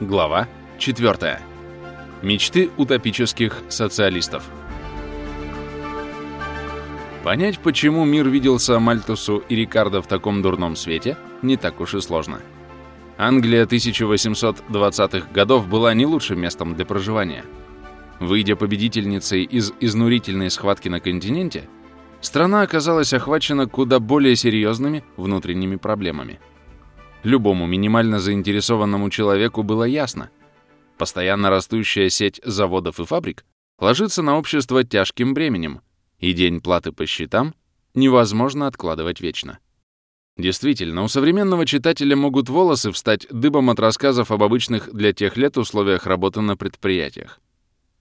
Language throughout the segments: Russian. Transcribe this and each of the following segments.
Глава 4. Мечты утопических социалистов. Понять, почему мир виделся Мальтусу и Рикардо в таком дурном свете, не так уж и сложно. Англия 1820-х годов была не лучшим местом для проживания. Выйдя победительницей из изнурительной схватки на континенте, страна оказалась охвачена куда более серьезными внутренними проблемами – Любому минимально заинтересованному человеку было ясно. Постоянно растущая сеть заводов и фабрик ложится на общество тяжким бременем, и день платы по счетам невозможно откладывать вечно. Действительно, у современного читателя могут волосы встать дыбом от рассказов об обычных для тех лет условиях работы на предприятиях.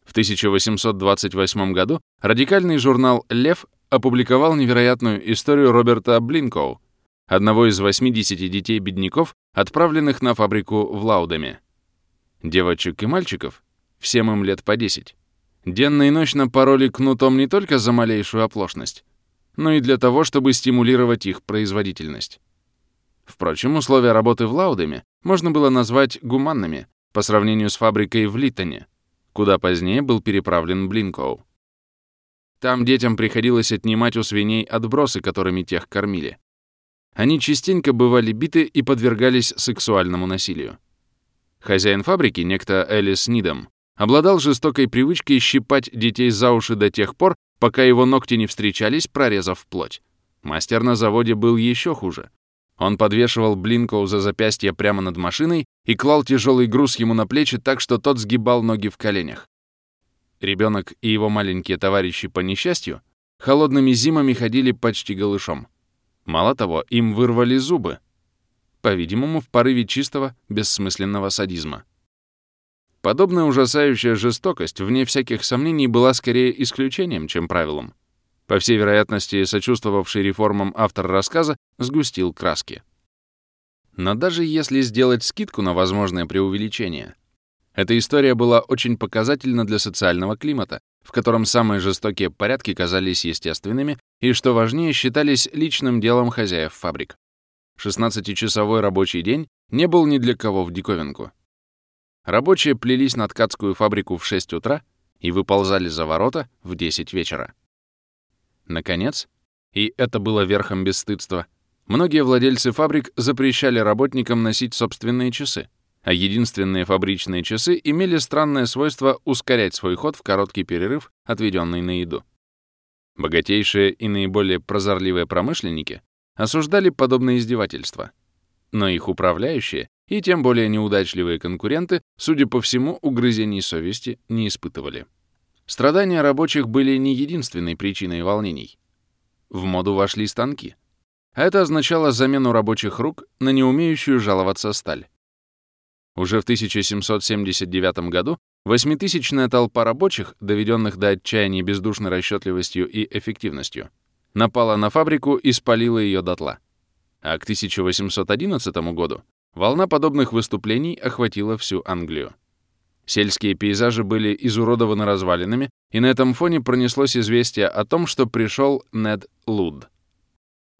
В 1828 году радикальный журнал «Лев» опубликовал невероятную историю Роберта Блинкоу, одного из 80 детей-бедняков, отправленных на фабрику в Лаудеме. Девочек и мальчиков, всем им лет по 10, денно и ночно пороли кнутом не только за малейшую оплошность, но и для того, чтобы стимулировать их производительность. Впрочем, условия работы в Лаудеме можно было назвать гуманными по сравнению с фабрикой в Литтоне, куда позднее был переправлен Блинкоу. Там детям приходилось отнимать у свиней отбросы, которыми тех кормили. Они частенько бывали биты и подвергались сексуальному насилию. Хозяин фабрики, некто Элис Нидом, обладал жестокой привычкой щипать детей за уши до тех пор, пока его ногти не встречались, прорезав плоть. Мастер на заводе был еще хуже. Он подвешивал Блинкоу за запястье прямо над машиной и клал тяжелый груз ему на плечи так, что тот сгибал ноги в коленях. Ребенок и его маленькие товарищи по несчастью холодными зимами ходили почти голышом. Мало того, им вырвали зубы. По-видимому, в порыве чистого, бессмысленного садизма. Подобная ужасающая жестокость, вне всяких сомнений, была скорее исключением, чем правилом. По всей вероятности, сочувствовавший реформам автор рассказа сгустил краски. Но даже если сделать скидку на возможное преувеличение, эта история была очень показательна для социального климата, в котором самые жестокие порядки казались естественными и, что важнее, считались личным делом хозяев фабрик. 16-часовой рабочий день не был ни для кого в диковинку. Рабочие плелись на ткацкую фабрику в 6 утра и выползали за ворота в 10 вечера. Наконец, и это было верхом бесстыдства, многие владельцы фабрик запрещали работникам носить собственные часы, а единственные фабричные часы имели странное свойство ускорять свой ход в короткий перерыв, отведенный на еду. Богатейшие и наиболее прозорливые промышленники осуждали подобное издевательство, но их управляющие и тем более неудачливые конкуренты, судя по всему, угрызений совести не испытывали. Страдания рабочих были не единственной причиной волнений. В моду вошли станки. Это означало замену рабочих рук на неумеющую жаловаться сталь. Уже в 1779 году восьмитысячная толпа рабочих, доведенных до отчаяния бездушной расчетливостью и эффективностью, напала на фабрику и спалила ее дотла. А к 1811 году волна подобных выступлений охватила всю Англию. Сельские пейзажи были изуродованы развалинами, и на этом фоне пронеслось известие о том, что пришел Нед Луд.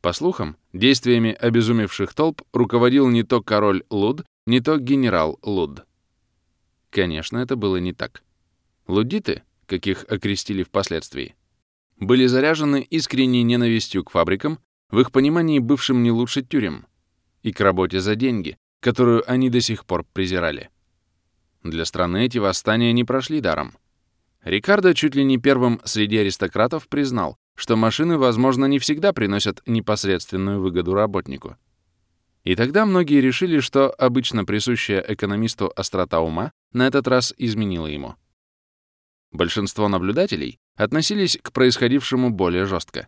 По слухам, действиями обезумевших толп руководил не то король Луд, не то генерал Луд. Конечно, это было не так. Лудиты, каких окрестили впоследствии, были заряжены искренней ненавистью к фабрикам, в их понимании бывшим не лучше тюрем, и к работе за деньги, которую они до сих пор презирали. Для страны эти восстания не прошли даром. Рикардо чуть ли не первым среди аристократов признал, что машины, возможно, не всегда приносят непосредственную выгоду работнику. И тогда многие решили, что обычно присущая экономисту острота ума на этот раз изменила ему. Большинство наблюдателей относились к происходившему более жестко.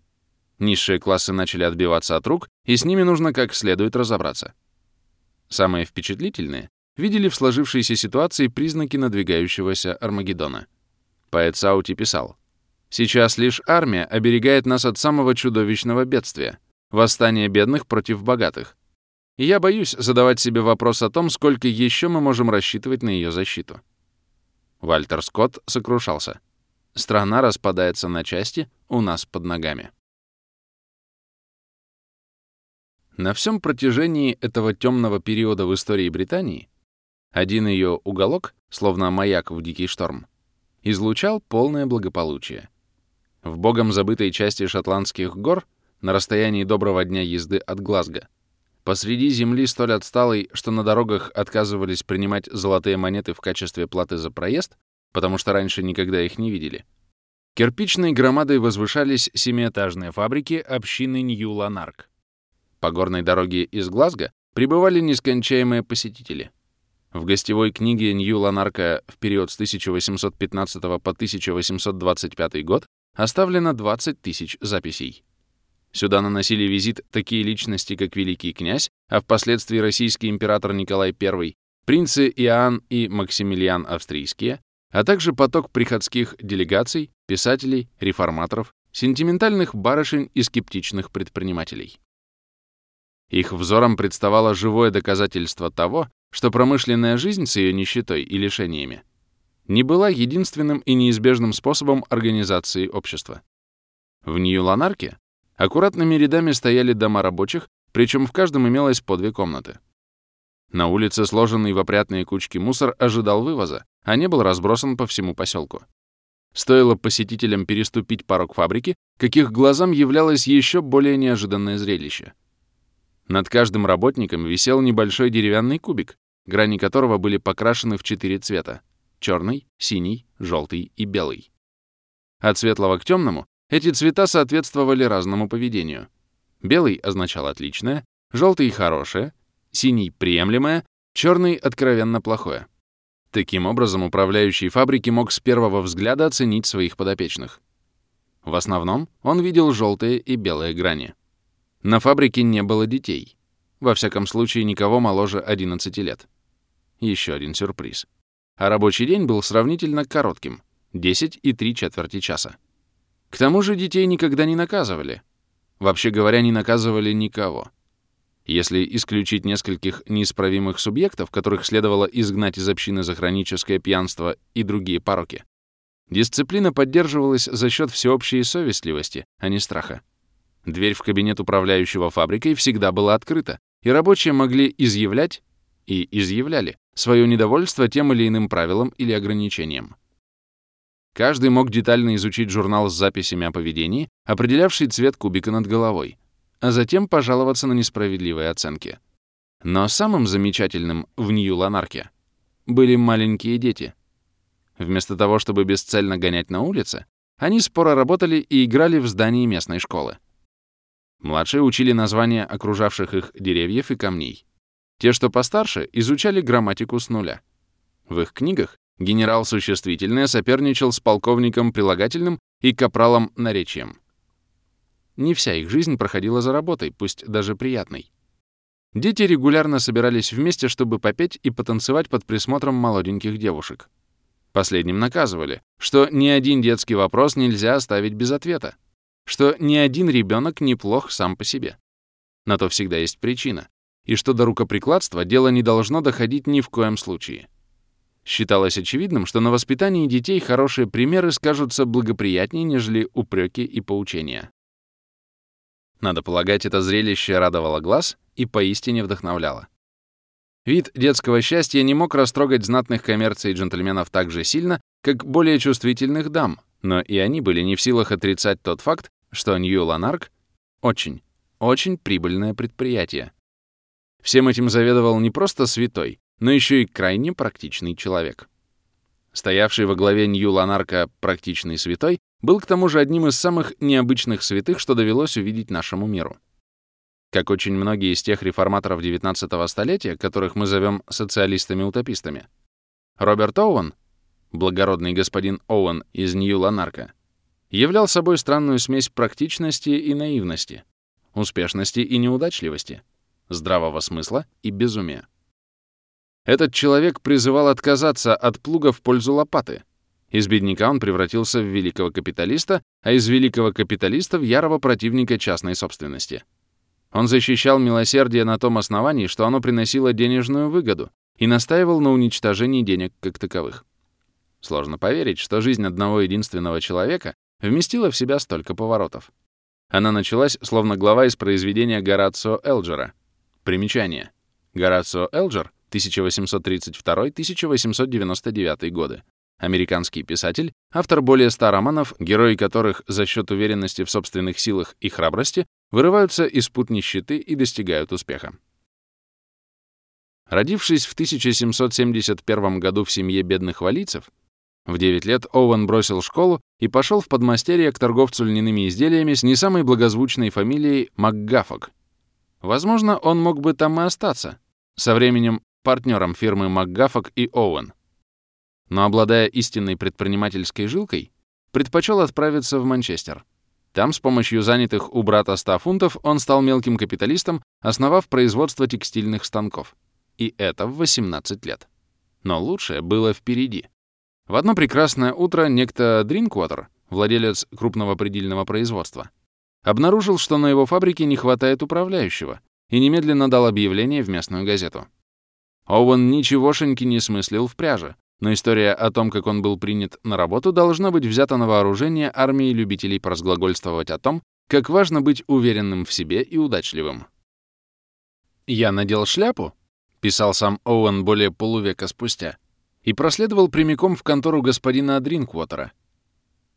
Низшие классы начали отбиваться от рук, и с ними нужно как следует разобраться. Самые впечатлительные видели в сложившейся ситуации признаки надвигающегося Армагеддона. Поэт Саути писал, «Сейчас лишь армия оберегает нас от самого чудовищного бедствия — восстания бедных против богатых, и я боюсь задавать себе вопрос о том, сколько еще мы можем рассчитывать на ее защиту. Вальтер Скотт сокрушался. Страна распадается на части у нас под ногами. На всем протяжении этого темного периода в истории Британии Один ее уголок, словно маяк в дикий шторм, излучал полное благополучие. В богом забытой части шотландских гор, на расстоянии доброго дня езды от Глазго, посреди земли столь отсталой, что на дорогах отказывались принимать золотые монеты в качестве платы за проезд, потому что раньше никогда их не видели, кирпичной громадой возвышались семиэтажные фабрики общины Нью-Ланарк. По горной дороге из Глазго прибывали нескончаемые посетители — в гостевой книге Нью-Ланарка в период с 1815 по 1825 год оставлено 20 тысяч записей. Сюда наносили визит такие личности, как великий князь, а впоследствии российский император Николай I, принцы Иоанн и Максимилиан Австрийские, а также поток приходских делегаций, писателей, реформаторов, сентиментальных барышень и скептичных предпринимателей. Их взором представало живое доказательство того, что промышленная жизнь с ее нищетой и лишениями не была единственным и неизбежным способом организации общества. В Нью-Ланарке аккуратными рядами стояли дома рабочих, причем в каждом имелось по две комнаты. На улице сложенный в опрятные кучки мусор ожидал вывоза, а не был разбросан по всему поселку. Стоило посетителям переступить порог фабрики, каких глазам являлось еще более неожиданное зрелище. Над каждым работником висел небольшой деревянный кубик, грани которого были покрашены в четыре цвета — черный, синий, желтый и белый. От светлого к темному эти цвета соответствовали разному поведению. Белый означал отличное, желтый — хорошее, синий — приемлемое, черный — откровенно плохое. Таким образом, управляющий фабрики мог с первого взгляда оценить своих подопечных. В основном он видел желтые и белые грани. На фабрике не было детей. Во всяком случае, никого моложе 11 лет. Еще один сюрприз. А рабочий день был сравнительно коротким — 10 и 3 четверти часа. К тому же детей никогда не наказывали. Вообще говоря, не наказывали никого. Если исключить нескольких неисправимых субъектов, которых следовало изгнать из общины за хроническое пьянство и другие пороки, дисциплина поддерживалась за счет всеобщей совестливости, а не страха. Дверь в кабинет управляющего фабрикой всегда была открыта, и рабочие могли изъявлять и изъявляли свое недовольство тем или иным правилом или ограничением. Каждый мог детально изучить журнал с записями о поведении, определявший цвет кубика над головой, а затем пожаловаться на несправедливые оценки. Но самым замечательным в Нью-Ланарке были маленькие дети. Вместо того, чтобы бесцельно гонять на улице, они споро работали и играли в здании местной школы. Младшие учили названия окружавших их деревьев и камней. Те, что постарше, изучали грамматику с нуля. В их книгах генерал существительное соперничал с полковником прилагательным и капралом наречием. Не вся их жизнь проходила за работой, пусть даже приятной. Дети регулярно собирались вместе, чтобы попеть и потанцевать под присмотром молоденьких девушек. Последним наказывали, что ни один детский вопрос нельзя оставить без ответа что ни один ребенок неплох сам по себе. На то всегда есть причина, и что до рукоприкладства дело не должно доходить ни в коем случае. Считалось очевидным, что на воспитании детей хорошие примеры скажутся благоприятнее, нежели упреки и поучения. Надо полагать, это зрелище радовало глаз и поистине вдохновляло. Вид детского счастья не мог растрогать знатных коммерций джентльменов так же сильно, как более чувствительных дам, но и они были не в силах отрицать тот факт, что Нью-Ланарк — очень, очень прибыльное предприятие. Всем этим заведовал не просто святой, но еще и крайне практичный человек. Стоявший во главе Нью-Ланарка практичный святой был к тому же одним из самых необычных святых, что довелось увидеть нашему миру. Как очень многие из тех реформаторов XIX столетия, которых мы зовем социалистами-утопистами, Роберт Оуэн благородный господин Оуэн из Нью-Ланарка, являл собой странную смесь практичности и наивности, успешности и неудачливости, здравого смысла и безумия. Этот человек призывал отказаться от плуга в пользу лопаты. Из бедняка он превратился в великого капиталиста, а из великого капиталиста в ярого противника частной собственности. Он защищал милосердие на том основании, что оно приносило денежную выгоду, и настаивал на уничтожении денег как таковых. Сложно поверить, что жизнь одного единственного человека вместила в себя столько поворотов. Она началась словно глава из произведения Горацио Элджера. Примечание. Горацио Элджер 1832-1899 годы, американский писатель, автор более ста романов, герои которых за счет уверенности в собственных силах и храбрости вырываются из пут нищеты и достигают успеха. Родившись в 1771 году в семье бедных валийцев, в 9 лет Оуэн бросил школу и пошел в подмастерье к торговцу льняными изделиями с не самой благозвучной фамилией МакГаффок. Возможно, он мог бы там и остаться, со временем партнером фирмы МакГаффок и Оуэн. Но, обладая истинной предпринимательской жилкой, предпочел отправиться в Манчестер. Там с помощью занятых у брата 100 фунтов он стал мелким капиталистом, основав производство текстильных станков. И это в 18 лет. Но лучшее было впереди. В одно прекрасное утро некто Дринквотер, владелец крупного предельного производства, обнаружил, что на его фабрике не хватает управляющего, и немедленно дал объявление в местную газету. Оуэн ничегошеньки не смыслил в пряже, но история о том, как он был принят на работу, должна быть взята на вооружение армии любителей поразглагольствовать о том, как важно быть уверенным в себе и удачливым. «Я надел шляпу», — писал сам Оуэн более полувека спустя, и проследовал прямиком в контору господина Дринквотера.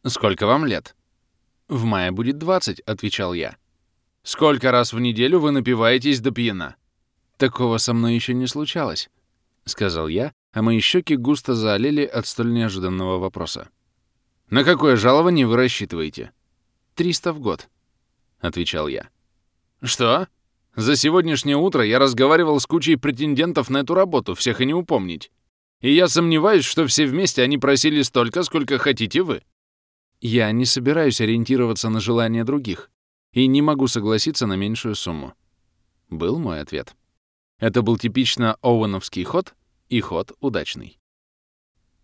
«Сколько вам лет?» «В мае будет 20», — отвечал я. «Сколько раз в неделю вы напиваетесь до пьяна?» «Такого со мной еще не случалось», — сказал я, а мои щеки густо заолели от столь неожиданного вопроса. «На какое жалование вы рассчитываете?» «Триста в год», — отвечал я. «Что? За сегодняшнее утро я разговаривал с кучей претендентов на эту работу, всех и не упомнить. И я сомневаюсь, что все вместе они просили столько, сколько хотите вы. Я не собираюсь ориентироваться на желания других и не могу согласиться на меньшую сумму. Был мой ответ. Это был типично Оуэновский ход и ход удачный.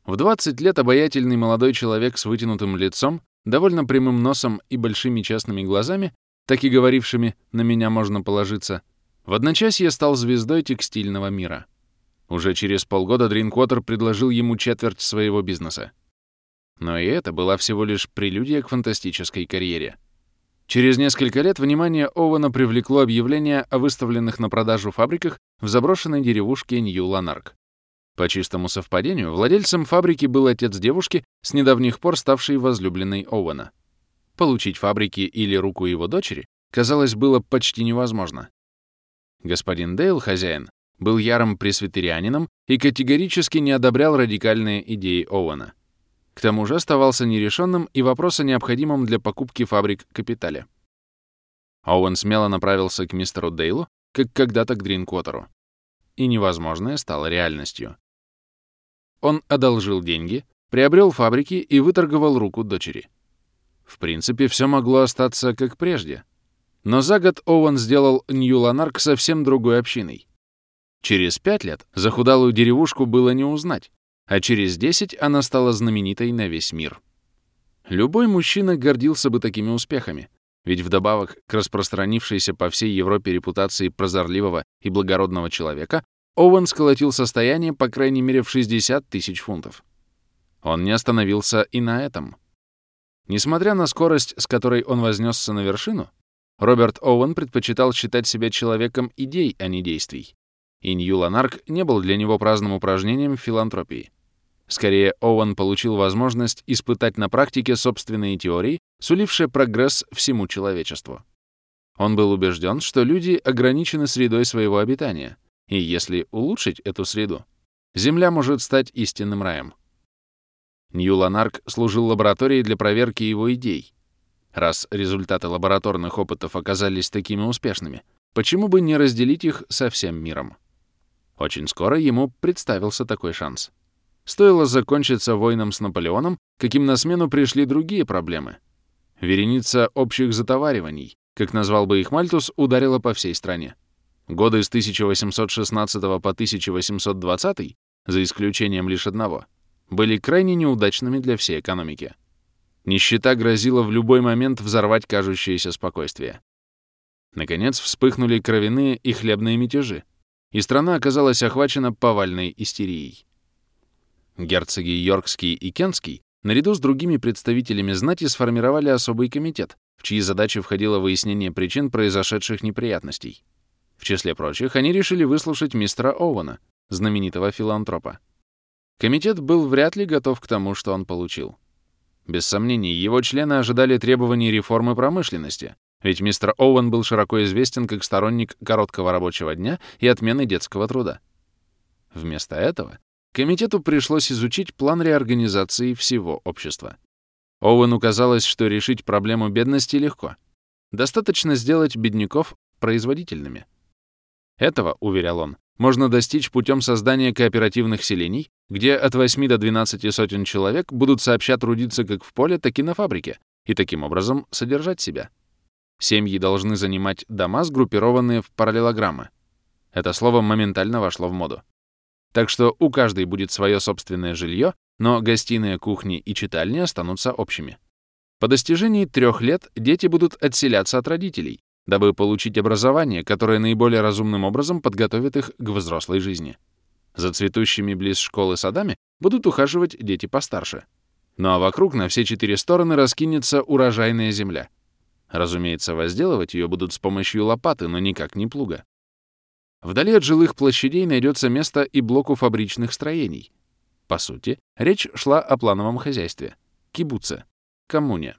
В 20 лет обаятельный молодой человек с вытянутым лицом, довольно прямым носом и большими частными глазами, так и говорившими «на меня можно положиться», в одночасье стал звездой текстильного мира. Уже через полгода Дринквотер предложил ему четверть своего бизнеса. Но и это была всего лишь прелюдия к фантастической карьере. Через несколько лет внимание Оуэна привлекло объявление о выставленных на продажу фабриках в заброшенной деревушке Нью-Ланарк. По чистому совпадению, владельцем фабрики был отец девушки, с недавних пор ставшей возлюбленной Оуэна. Получить фабрики или руку его дочери, казалось, было почти невозможно. Господин Дейл, хозяин, был ярым пресвитерианином и категорически не одобрял радикальные идеи Оуэна. К тому же оставался нерешенным и вопрос о необходимом для покупки фабрик капитале. Оуэн смело направился к мистеру Дейлу, как когда-то к Дринквотеру. И невозможное стало реальностью. Он одолжил деньги, приобрел фабрики и выторговал руку дочери. В принципе, все могло остаться как прежде. Но за год Оуэн сделал Нью-Ланарк совсем другой общиной. Через пять лет захудалую деревушку было не узнать, а через десять она стала знаменитой на весь мир. Любой мужчина гордился бы такими успехами, ведь вдобавок к распространившейся по всей Европе репутации прозорливого и благородного человека, Оуэн сколотил состояние по крайней мере в 60 тысяч фунтов. Он не остановился и на этом. Несмотря на скорость, с которой он вознесся на вершину, Роберт Оуэн предпочитал считать себя человеком идей, а не действий и Нью-Ланарк не был для него праздным упражнением в филантропии. Скорее, Оуэн получил возможность испытать на практике собственные теории, сулившие прогресс всему человечеству. Он был убежден, что люди ограничены средой своего обитания, и если улучшить эту среду, Земля может стать истинным раем. Нью-Ланарк служил лабораторией для проверки его идей. Раз результаты лабораторных опытов оказались такими успешными, почему бы не разделить их со всем миром? Очень скоро ему представился такой шанс. Стоило закончиться войном с Наполеоном, каким на смену пришли другие проблемы. Вереница общих затовариваний, как назвал бы их Мальтус, ударила по всей стране. Годы с 1816 по 1820, за исключением лишь одного, были крайне неудачными для всей экономики. Нищета грозила в любой момент взорвать кажущееся спокойствие. Наконец вспыхнули кровяные и хлебные мятежи, и страна оказалась охвачена повальной истерией. Герцоги Йоркский и Кентский наряду с другими представителями знати сформировали особый комитет, в чьи задачи входило выяснение причин произошедших неприятностей. В числе прочих, они решили выслушать мистера Оуэна, знаменитого филантропа. Комитет был вряд ли готов к тому, что он получил. Без сомнений, его члены ожидали требований реформы промышленности, ведь мистер Оуэн был широко известен как сторонник короткого рабочего дня и отмены детского труда. Вместо этого комитету пришлось изучить план реорганизации всего общества. Оуэну казалось, что решить проблему бедности легко. Достаточно сделать бедняков производительными. Этого, уверял он, можно достичь путем создания кооперативных селений, где от 8 до 12 сотен человек будут сообща трудиться как в поле, так и на фабрике, и таким образом содержать себя. Семьи должны занимать дома, сгруппированные в параллелограммы. Это слово моментально вошло в моду. Так что у каждой будет свое собственное жилье, но гостиные, кухни и читальни останутся общими. По достижении трех лет дети будут отселяться от родителей, дабы получить образование, которое наиболее разумным образом подготовит их к взрослой жизни. За цветущими близ школы садами будут ухаживать дети постарше. Ну а вокруг на все четыре стороны раскинется урожайная земля. Разумеется, возделывать ее будут с помощью лопаты, но никак не плуга. Вдали от жилых площадей найдется место и блоку фабричных строений. По сути, речь шла о плановом хозяйстве, кибуце, коммуне.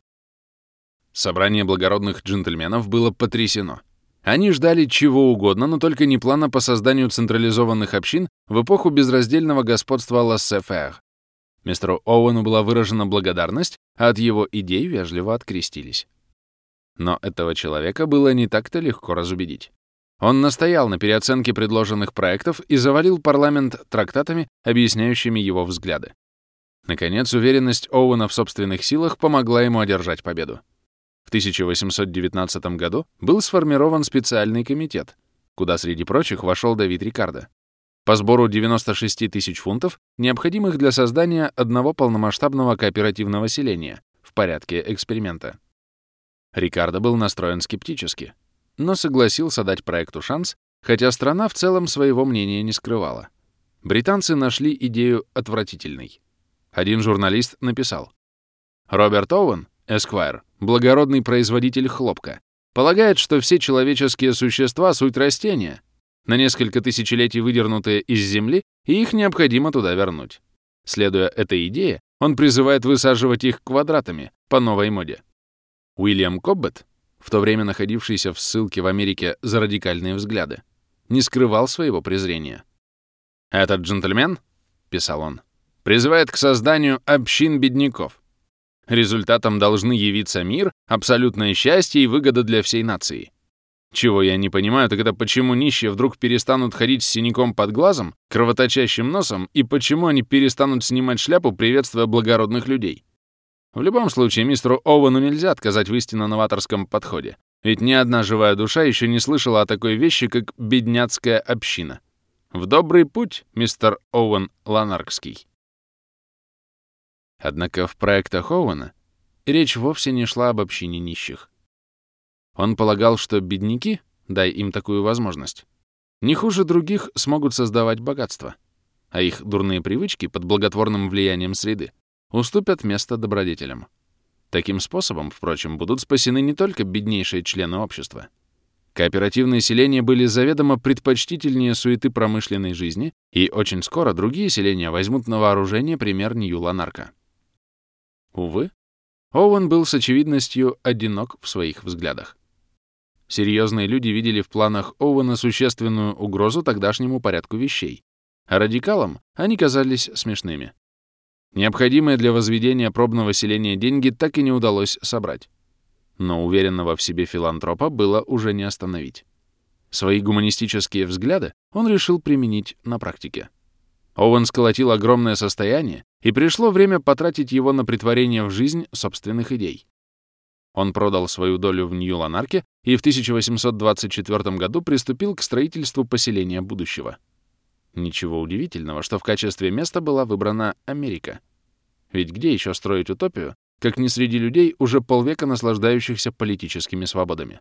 Собрание благородных джентльменов было потрясено. Они ждали чего угодно, но только не плана по созданию централизованных общин в эпоху безраздельного господства лассефер. Мистеру Оуэну была выражена благодарность, а от его идей вежливо открестились. Но этого человека было не так-то легко разубедить. Он настоял на переоценке предложенных проектов и завалил парламент трактатами, объясняющими его взгляды. Наконец, уверенность Оуэна в собственных силах помогла ему одержать победу. В 1819 году был сформирован специальный комитет, куда среди прочих вошел Давид Рикардо, по сбору 96 тысяч фунтов, необходимых для создания одного полномасштабного кооперативного селения в порядке эксперимента. Рикардо был настроен скептически но согласился дать проекту шанс, хотя страна в целом своего мнения не скрывала. Британцы нашли идею отвратительной. Один журналист написал. Роберт Оуэн, Эсквайр, благородный производитель хлопка, полагает, что все человеческие существа — суть растения, на несколько тысячелетий выдернутые из земли, и их необходимо туда вернуть. Следуя этой идее, он призывает высаживать их квадратами по новой моде. Уильям Коббет, в то время находившийся в ссылке в Америке за радикальные взгляды, не скрывал своего презрения. «Этот джентльмен, — писал он, — призывает к созданию общин бедняков. Результатом должны явиться мир, абсолютное счастье и выгода для всей нации. Чего я не понимаю, так это почему нищие вдруг перестанут ходить с синяком под глазом, кровоточащим носом, и почему они перестанут снимать шляпу, приветствуя благородных людей. В любом случае, мистеру Оуэну нельзя отказать в истинно новаторском подходе, ведь ни одна живая душа еще не слышала о такой вещи, как бедняцкая община. В добрый путь, мистер Оуэн Ланаркский. Однако в проектах Оуэна речь вовсе не шла об общине нищих. Он полагал, что бедняки, дай им такую возможность, не хуже других смогут создавать богатство, а их дурные привычки под благотворным влиянием среды уступят место добродетелям. Таким способом, впрочем, будут спасены не только беднейшие члены общества. Кооперативные селения были заведомо предпочтительнее суеты промышленной жизни, и очень скоро другие селения возьмут на вооружение пример Нью-Ланарка. Увы, Оуэн был с очевидностью одинок в своих взглядах. Серьезные люди видели в планах Оуэна существенную угрозу тогдашнему порядку вещей, а радикалам они казались смешными. Необходимые для возведения пробного селения деньги так и не удалось собрать. Но уверенного в себе филантропа было уже не остановить. Свои гуманистические взгляды он решил применить на практике. Оуэн сколотил огромное состояние, и пришло время потратить его на притворение в жизнь собственных идей. Он продал свою долю в Нью-Ланарке и в 1824 году приступил к строительству поселения будущего. Ничего удивительного, что в качестве места была выбрана Америка. Ведь где еще строить утопию, как не среди людей, уже полвека наслаждающихся политическими свободами?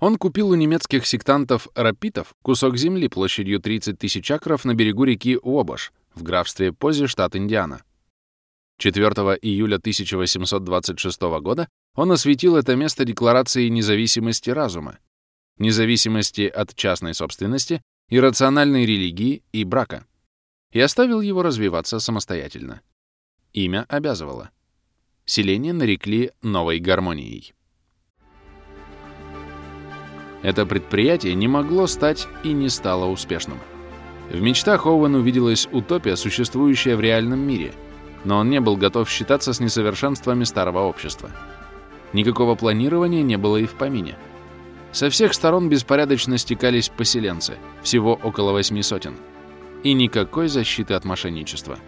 Он купил у немецких сектантов-рапитов кусок земли площадью 30 тысяч акров на берегу реки Уобаш в графстве Пози, штат Индиана. 4 июля 1826 года он осветил это место декларацией независимости разума, независимости от частной собственности иррациональной религии и брака, и оставил его развиваться самостоятельно. Имя обязывало. Селение нарекли новой гармонией. Это предприятие не могло стать и не стало успешным. В мечтах Оуэн увиделась утопия, существующая в реальном мире, но он не был готов считаться с несовершенствами старого общества. Никакого планирования не было и в помине. Со всех сторон беспорядочно стекались поселенцы, всего около восьми сотен. И никакой защиты от мошенничества.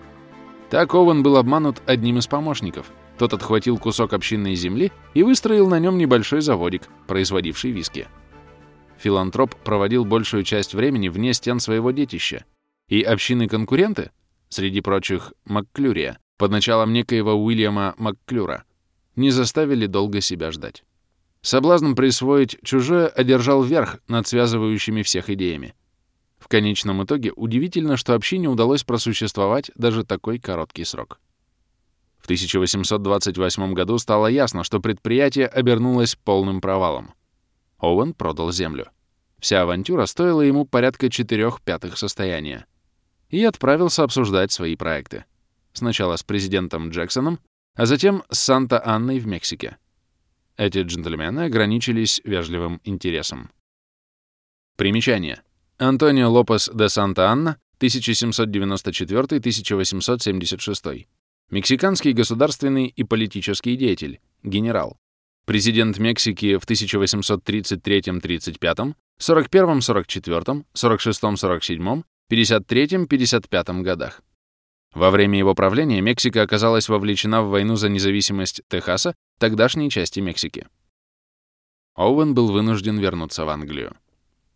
Так Оуэн был обманут одним из помощников. Тот отхватил кусок общинной земли и выстроил на нем небольшой заводик, производивший виски. Филантроп проводил большую часть времени вне стен своего детища, и общины-конкуренты, среди прочих Макклюрия, под началом некоего Уильяма Макклюра, не заставили долго себя ждать. Соблазн присвоить чужое одержал верх над связывающими всех идеями. В конечном итоге удивительно, что общине удалось просуществовать даже такой короткий срок. В 1828 году стало ясно, что предприятие обернулось полным провалом. Оуэн продал землю. Вся авантюра стоила ему порядка четырех пятых состояния. И отправился обсуждать свои проекты. Сначала с президентом Джексоном, а затем с Санта-Анной в Мексике. Эти джентльмены ограничились вежливым интересом. Примечание. Антонио Лопес де Санта-Анна, 1794-1876. Мексиканский государственный и политический деятель, генерал. Президент Мексики в 1833-35, 41-44, 46-47, 53-55 годах. Во время его правления Мексика оказалась вовлечена в войну за независимость Техаса, тогдашней части Мексики. Оуэн был вынужден вернуться в Англию.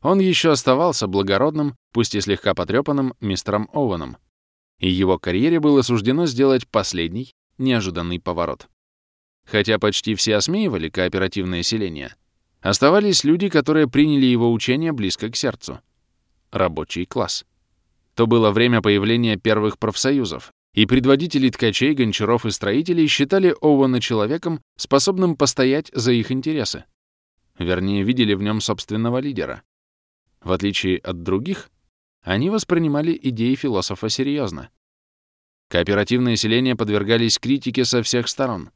Он еще оставался благородным, пусть и слегка потрепанным, мистером Оуэном, и его карьере было суждено сделать последний, неожиданный поворот. Хотя почти все осмеивали кооперативное селение, оставались люди, которые приняли его учение близко к сердцу. Рабочий класс. То было время появления первых профсоюзов, и предводители ткачей, гончаров и строителей считали Оуэна человеком, способным постоять за их интересы. Вернее, видели в нем собственного лидера. В отличие от других, они воспринимали идеи философа серьезно. Кооперативные селения подвергались критике со всех сторон.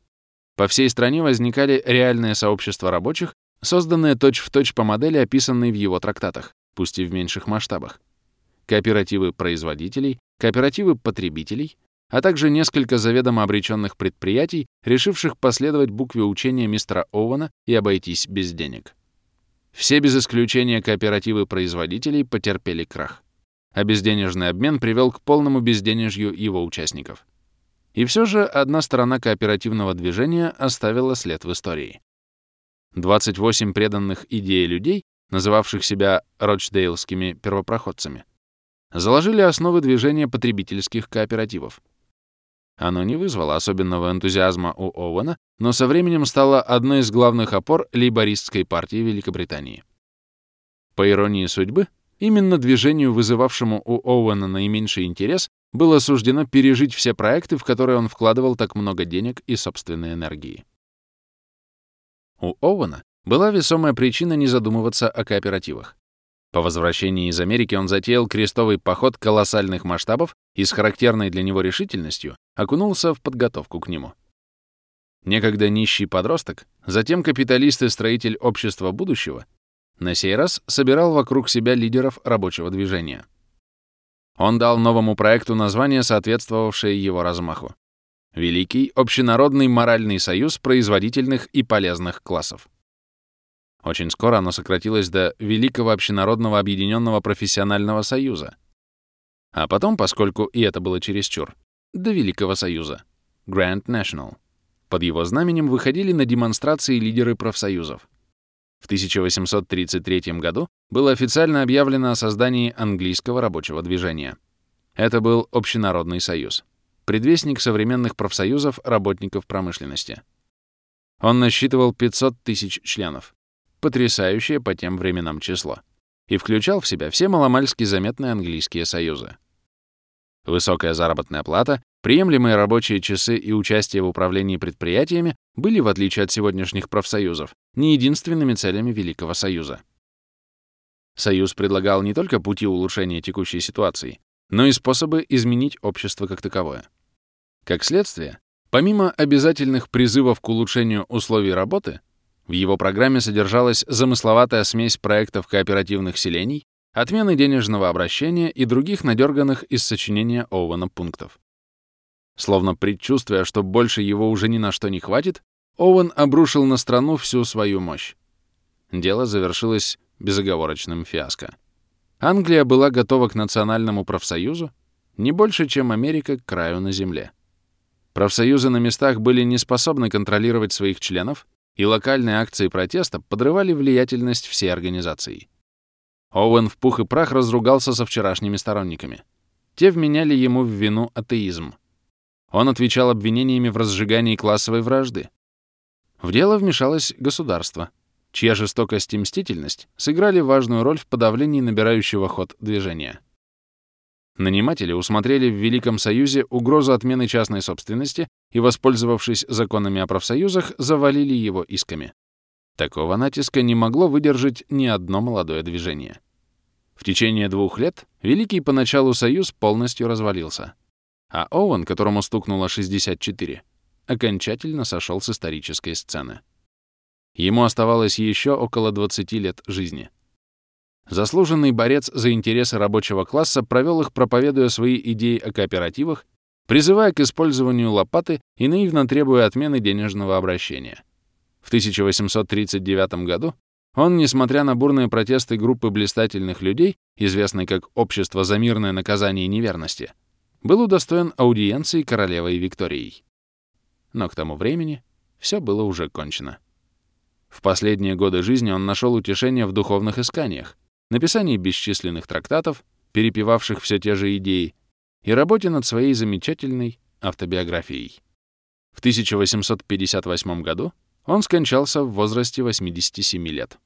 По всей стране возникали реальные сообщества рабочих, созданные точь-в-точь точь по модели, описанной в его трактатах, пусть и в меньших масштабах. Кооперативы производителей, кооперативы потребителей, а также несколько заведомо обреченных предприятий, решивших последовать букве учения мистера Оуэна и обойтись без денег. Все без исключения кооперативы производителей потерпели крах, а безденежный обмен привел к полному безденежью его участников. И все же одна сторона кооперативного движения оставила след в истории. 28 преданных идее людей, называвших себя рочдейлскими первопроходцами, заложили основы движения потребительских кооперативов. Оно не вызвало особенного энтузиазма у Оуэна, но со временем стало одной из главных опор лейбористской партии Великобритании. По иронии судьбы, именно движению, вызывавшему у Оуэна наименьший интерес, было суждено пережить все проекты, в которые он вкладывал так много денег и собственной энергии. У Оуэна была весомая причина не задумываться о кооперативах. По возвращении из Америки он затеял крестовый поход колоссальных масштабов и с характерной для него решительностью окунулся в подготовку к нему. Некогда нищий подросток, затем капиталист и строитель общества будущего, на сей раз собирал вокруг себя лидеров рабочего движения. Он дал новому проекту название, соответствовавшее его размаху. Великий общенародный моральный союз производительных и полезных классов. Очень скоро оно сократилось до Великого общенародного объединенного профессионального союза. А потом, поскольку и это было чересчур, до Великого союза. Grand National. Под его знаменем выходили на демонстрации лидеры профсоюзов. В 1833 году было официально объявлено о создании английского рабочего движения. Это был Общенародный союз, предвестник современных профсоюзов работников промышленности. Он насчитывал 500 тысяч членов, потрясающее по тем временам число, и включал в себя все маломальски заметные английские союзы. Высокая заработная плата, приемлемые рабочие часы и участие в управлении предприятиями были, в отличие от сегодняшних профсоюзов, не единственными целями Великого Союза. Союз предлагал не только пути улучшения текущей ситуации, но и способы изменить общество как таковое. Как следствие, помимо обязательных призывов к улучшению условий работы, в его программе содержалась замысловатая смесь проектов кооперативных селений, отмены денежного обращения и других надерганных из сочинения Оуэна пунктов. Словно предчувствуя, что больше его уже ни на что не хватит, Оуэн обрушил на страну всю свою мощь. Дело завершилось безоговорочным фиаско. Англия была готова к национальному профсоюзу не больше, чем Америка к краю на земле. Профсоюзы на местах были не способны контролировать своих членов, и локальные акции протеста подрывали влиятельность всей организации. Оуэн в пух и прах разругался со вчерашними сторонниками. Те вменяли ему в вину атеизм. Он отвечал обвинениями в разжигании классовой вражды. В дело вмешалось государство, чья жестокость и мстительность сыграли важную роль в подавлении набирающего ход движения. Наниматели усмотрели в Великом Союзе угрозу отмены частной собственности и, воспользовавшись законами о профсоюзах, завалили его исками. Такого натиска не могло выдержать ни одно молодое движение. В течение двух лет Великий поначалу Союз полностью развалился, а Оуэн, которому стукнуло 64, окончательно сошел с исторической сцены. Ему оставалось еще около 20 лет жизни. Заслуженный борец за интересы рабочего класса провел их, проповедуя свои идеи о кооперативах, призывая к использованию лопаты и наивно требуя отмены денежного обращения. В 1839 году он, несмотря на бурные протесты группы блистательных людей, известной как «Общество за мирное наказание неверности», был удостоен аудиенции королевой Викторией. Но к тому времени все было уже кончено. В последние годы жизни он нашел утешение в духовных исканиях, написании бесчисленных трактатов, перепевавших все те же идеи, и работе над своей замечательной автобиографией. В 1858 году он скончался в возрасте 87 лет.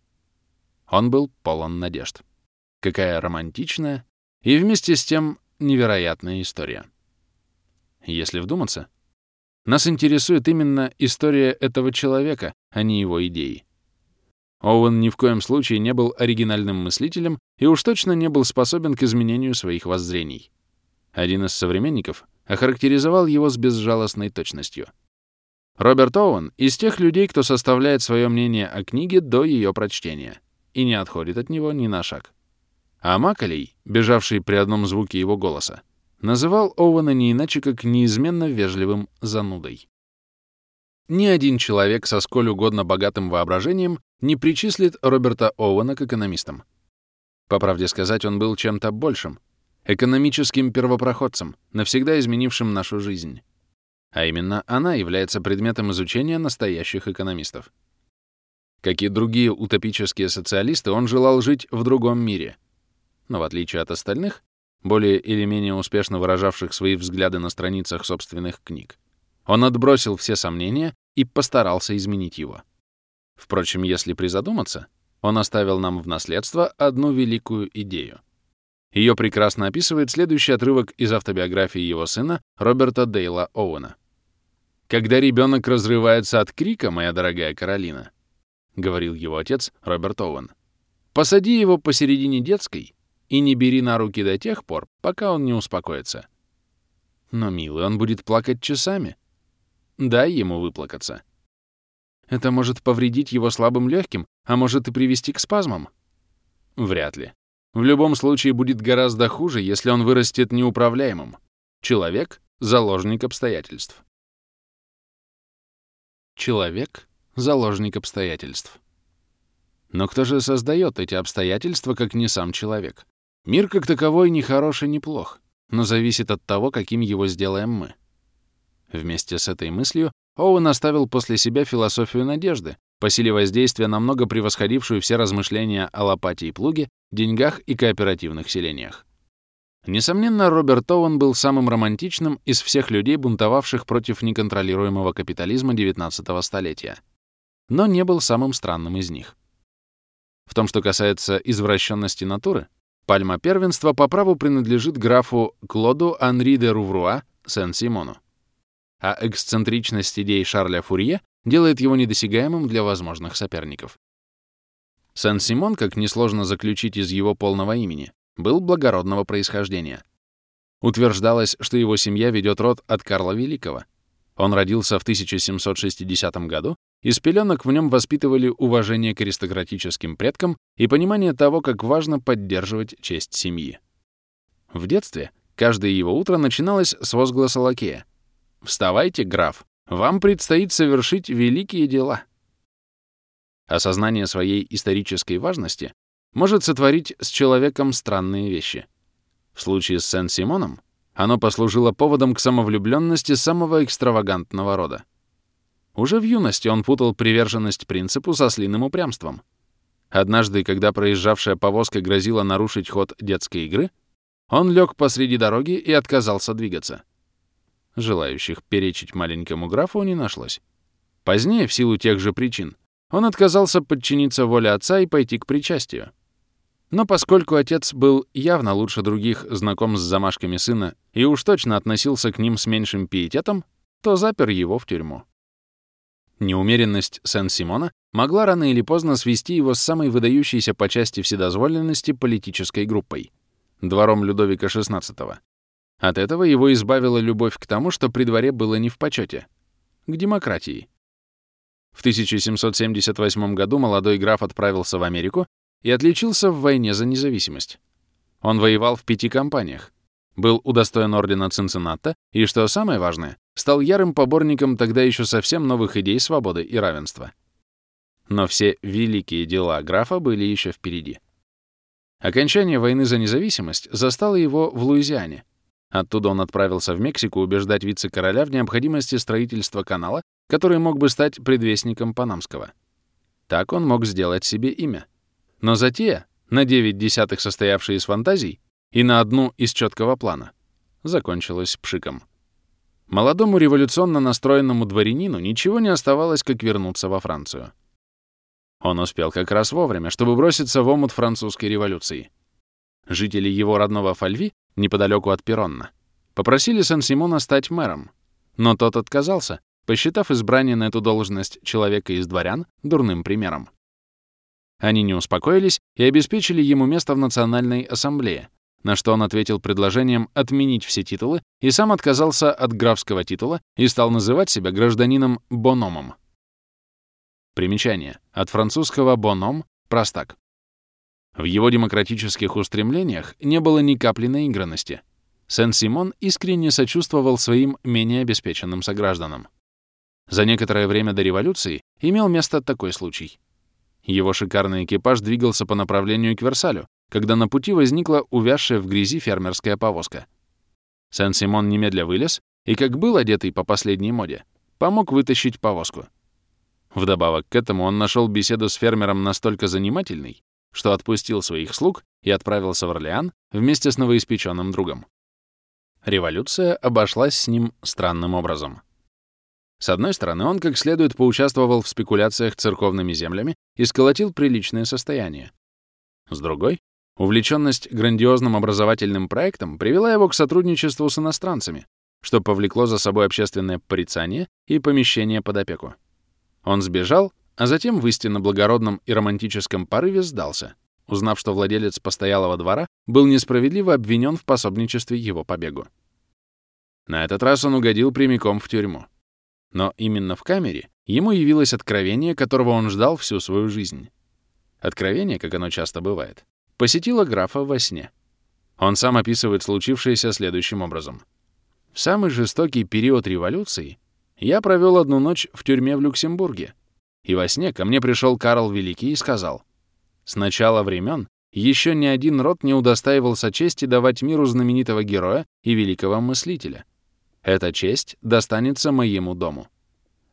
Он был полон надежд. Какая романтичная и вместе с тем невероятная история. Если вдуматься, нас интересует именно история этого человека, а не его идеи. Оуэн ни в коем случае не был оригинальным мыслителем и уж точно не был способен к изменению своих воззрений. Один из современников охарактеризовал его с безжалостной точностью. Роберт Оуэн из тех людей, кто составляет свое мнение о книге до ее прочтения и не отходит от него ни на шаг. А Макалей, бежавший при одном звуке его голоса, называл Оуэна не иначе, как неизменно вежливым занудой. Ни один человек со сколь угодно богатым воображением не причислит Роберта Оуэна к экономистам. По правде сказать, он был чем-то большим, экономическим первопроходцем, навсегда изменившим нашу жизнь. А именно она является предметом изучения настоящих экономистов. Как и другие утопические социалисты, он желал жить в другом мире. Но в отличие от остальных, более или менее успешно выражавших свои взгляды на страницах собственных книг, он отбросил все сомнения и постарался изменить его. Впрочем, если призадуматься, он оставил нам в наследство одну великую идею. Ее прекрасно описывает следующий отрывок из автобиографии его сына Роберта Дейла Оуэна. «Когда ребенок разрывается от крика, моя дорогая Каролина», — говорил его отец Роберт Оуэн, «посади его посередине детской и не бери на руки до тех пор, пока он не успокоится. Но, милый, он будет плакать часами. Дай ему выплакаться. Это может повредить его слабым легким, а может и привести к спазмам? Вряд ли. В любом случае будет гораздо хуже, если он вырастет неуправляемым. Человек — заложник обстоятельств. Человек — заложник обстоятельств. Но кто же создает эти обстоятельства, как не сам человек? Мир как таковой ни хорош и ни плох, но зависит от того, каким его сделаем мы. Вместе с этой мыслью Оуэн оставил после себя философию надежды, по силе воздействия намного превосходившую все размышления о лопате и плуге, деньгах и кооперативных селениях. Несомненно, Роберт Оуэн был самым романтичным из всех людей, бунтовавших против неконтролируемого капитализма XIX столетия, но не был самым странным из них. В том, что касается извращенности натуры, пальма первенства по праву принадлежит графу Клоду Анри де Рувруа Сен-Симону а эксцентричность идей Шарля Фурье делает его недосягаемым для возможных соперников. Сен-Симон, как несложно заключить из его полного имени, был благородного происхождения. Утверждалось, что его семья ведет род от Карла Великого. Он родился в 1760 году, и с пеленок в нем воспитывали уважение к аристократическим предкам и понимание того, как важно поддерживать честь семьи. В детстве каждое его утро начиналось с возгласа лакея. «Вставайте, граф, вам предстоит совершить великие дела». Осознание своей исторической важности может сотворить с человеком странные вещи. В случае с Сен-Симоном оно послужило поводом к самовлюбленности самого экстравагантного рода. Уже в юности он путал приверженность принципу со слиным упрямством. Однажды, когда проезжавшая повозка грозила нарушить ход детской игры, он лег посреди дороги и отказался двигаться. Желающих перечить маленькому графу не нашлось. Позднее, в силу тех же причин, он отказался подчиниться воле отца и пойти к причастию. Но поскольку отец был явно лучше других знаком с замашками сына и уж точно относился к ним с меньшим пиететом, то запер его в тюрьму. Неумеренность Сен-Симона могла рано или поздно свести его с самой выдающейся по части вседозволенности политической группой — двором Людовика XVI. От этого его избавила любовь к тому, что при дворе было не в почете — к демократии. В 1778 году молодой граф отправился в Америку и отличился в войне за независимость. Он воевал в пяти кампаниях, был удостоен ордена Цинцинната и, что самое важное, стал ярым поборником тогда еще совсем новых идей свободы и равенства. Но все великие дела графа были еще впереди. Окончание войны за независимость застало его в Луизиане. Оттуда он отправился в Мексику убеждать вице-короля в необходимости строительства канала, который мог бы стать предвестником Панамского. Так он мог сделать себе имя. Но затея, на 9 десятых состоявшая из фантазий, и на одну из четкого плана, закончилась пшиком. Молодому революционно настроенному дворянину ничего не оставалось, как вернуться во Францию. Он успел как раз вовремя, чтобы броситься в омут французской революции. Жители его родного Фальви, неподалеку от Перонна, попросили Сан-Симона стать мэром, но тот отказался, посчитав избрание на эту должность человека из дворян дурным примером. Они не успокоились и обеспечили ему место в Национальной ассамблее, на что он ответил предложением отменить все титулы и сам отказался от графского титула и стал называть себя гражданином Бономом. Примечание. От французского «боном» — простак. В его демократических устремлениях не было ни капли наигранности. Сен-Симон искренне сочувствовал своим менее обеспеченным согражданам. За некоторое время до революции имел место такой случай. Его шикарный экипаж двигался по направлению к Версалю, когда на пути возникла увязшая в грязи фермерская повозка. Сен-Симон немедля вылез и, как был одетый по последней моде, помог вытащить повозку. Вдобавок к этому он нашел беседу с фермером настолько занимательной, что отпустил своих слуг и отправился в Орлеан вместе с новоиспеченным другом. Революция обошлась с ним странным образом. С одной стороны, он как следует поучаствовал в спекуляциях церковными землями и сколотил приличное состояние. С другой, увлеченность грандиозным образовательным проектом привела его к сотрудничеству с иностранцами, что повлекло за собой общественное порицание и помещение под опеку. Он сбежал, а затем в истинно благородном и романтическом порыве сдался, узнав, что владелец постоялого двора был несправедливо обвинен в пособничестве его побегу. На этот раз он угодил прямиком в тюрьму. Но именно в камере ему явилось откровение, которого он ждал всю свою жизнь. Откровение, как оно часто бывает, посетило графа во сне. Он сам описывает случившееся следующим образом. В самый жестокий период революции я провел одну ночь в тюрьме в Люксембурге, и во сне ко мне пришел Карл Великий и сказал, «С начала времен еще ни один род не удостаивался чести давать миру знаменитого героя и великого мыслителя. Эта честь достанется моему дому.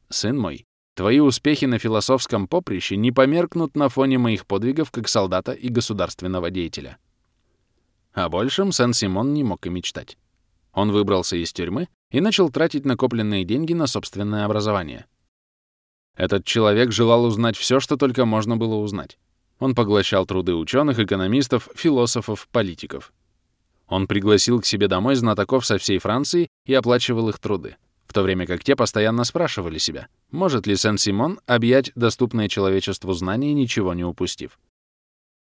Сын мой, твои успехи на философском поприще не померкнут на фоне моих подвигов как солдата и государственного деятеля. О большем Сен-Симон не мог и мечтать. Он выбрался из тюрьмы и начал тратить накопленные деньги на собственное образование. Этот человек желал узнать все, что только можно было узнать. Он поглощал труды ученых, экономистов, философов, политиков. Он пригласил к себе домой знатоков со всей Франции и оплачивал их труды, в то время как те постоянно спрашивали себя, может ли Сен-Симон объять доступное человечеству знание, ничего не упустив.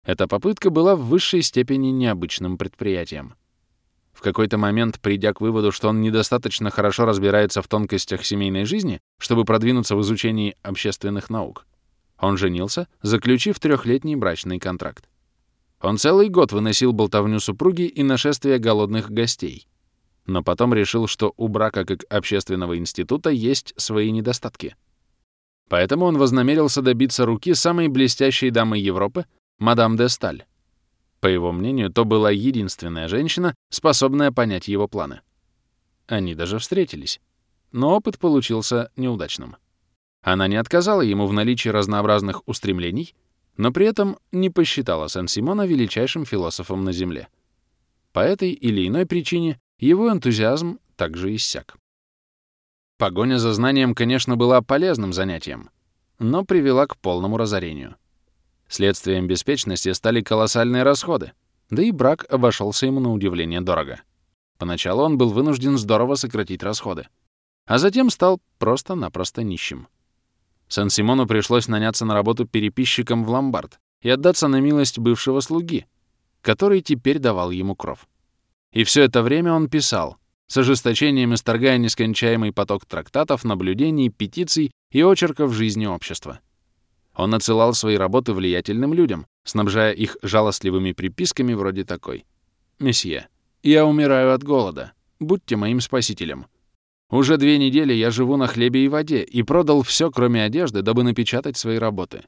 Эта попытка была в высшей степени необычным предприятием. В какой-то момент, придя к выводу, что он недостаточно хорошо разбирается в тонкостях семейной жизни, чтобы продвинуться в изучении общественных наук, он женился, заключив трехлетний брачный контракт. Он целый год выносил болтовню супруги и нашествие голодных гостей, но потом решил, что у брака как общественного института есть свои недостатки. Поэтому он вознамерился добиться руки самой блестящей дамы Европы, мадам де Сталь. По его мнению, то была единственная женщина, способная понять его планы. Они даже встретились. Но опыт получился неудачным. Она не отказала ему в наличии разнообразных устремлений, но при этом не посчитала Сен-Симона величайшим философом на Земле. По этой или иной причине его энтузиазм также иссяк. Погоня за знанием, конечно, была полезным занятием, но привела к полному разорению. Следствием беспечности стали колоссальные расходы, да и брак обошелся ему на удивление дорого. Поначалу он был вынужден здорово сократить расходы, а затем стал просто-напросто нищим. Сан-Симону пришлось наняться на работу переписчиком в ломбард и отдаться на милость бывшего слуги, который теперь давал ему кров. И все это время он писал, с ожесточением исторгая нескончаемый поток трактатов, наблюдений, петиций и очерков жизни общества. Он отсылал свои работы влиятельным людям, снабжая их жалостливыми приписками вроде такой. «Месье, я умираю от голода. Будьте моим спасителем. Уже две недели я живу на хлебе и воде и продал все, кроме одежды, дабы напечатать свои работы.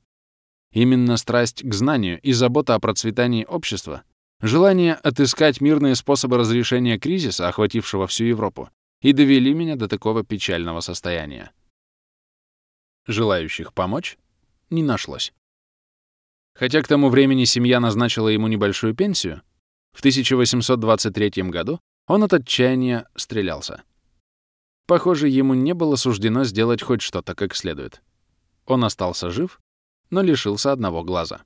Именно страсть к знанию и забота о процветании общества, желание отыскать мирные способы разрешения кризиса, охватившего всю Европу, и довели меня до такого печального состояния. Желающих помочь не нашлось. Хотя к тому времени семья назначила ему небольшую пенсию, в 1823 году он от отчаяния стрелялся. Похоже, ему не было суждено сделать хоть что-то как следует. Он остался жив, но лишился одного глаза.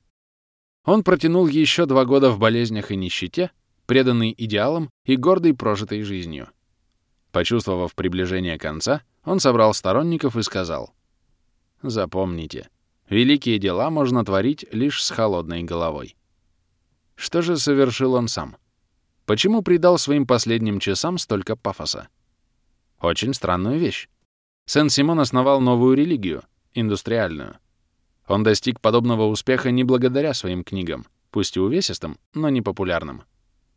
Он протянул еще два года в болезнях и нищете, преданный идеалам и гордый прожитой жизнью. Почувствовав приближение конца, он собрал сторонников и сказал, «Запомните, Великие дела можно творить лишь с холодной головой. Что же совершил он сам? Почему придал своим последним часам столько пафоса? Очень странную вещь. Сен-Симон основал новую религию, индустриальную. Он достиг подобного успеха не благодаря своим книгам, пусть и увесистым, но не популярным,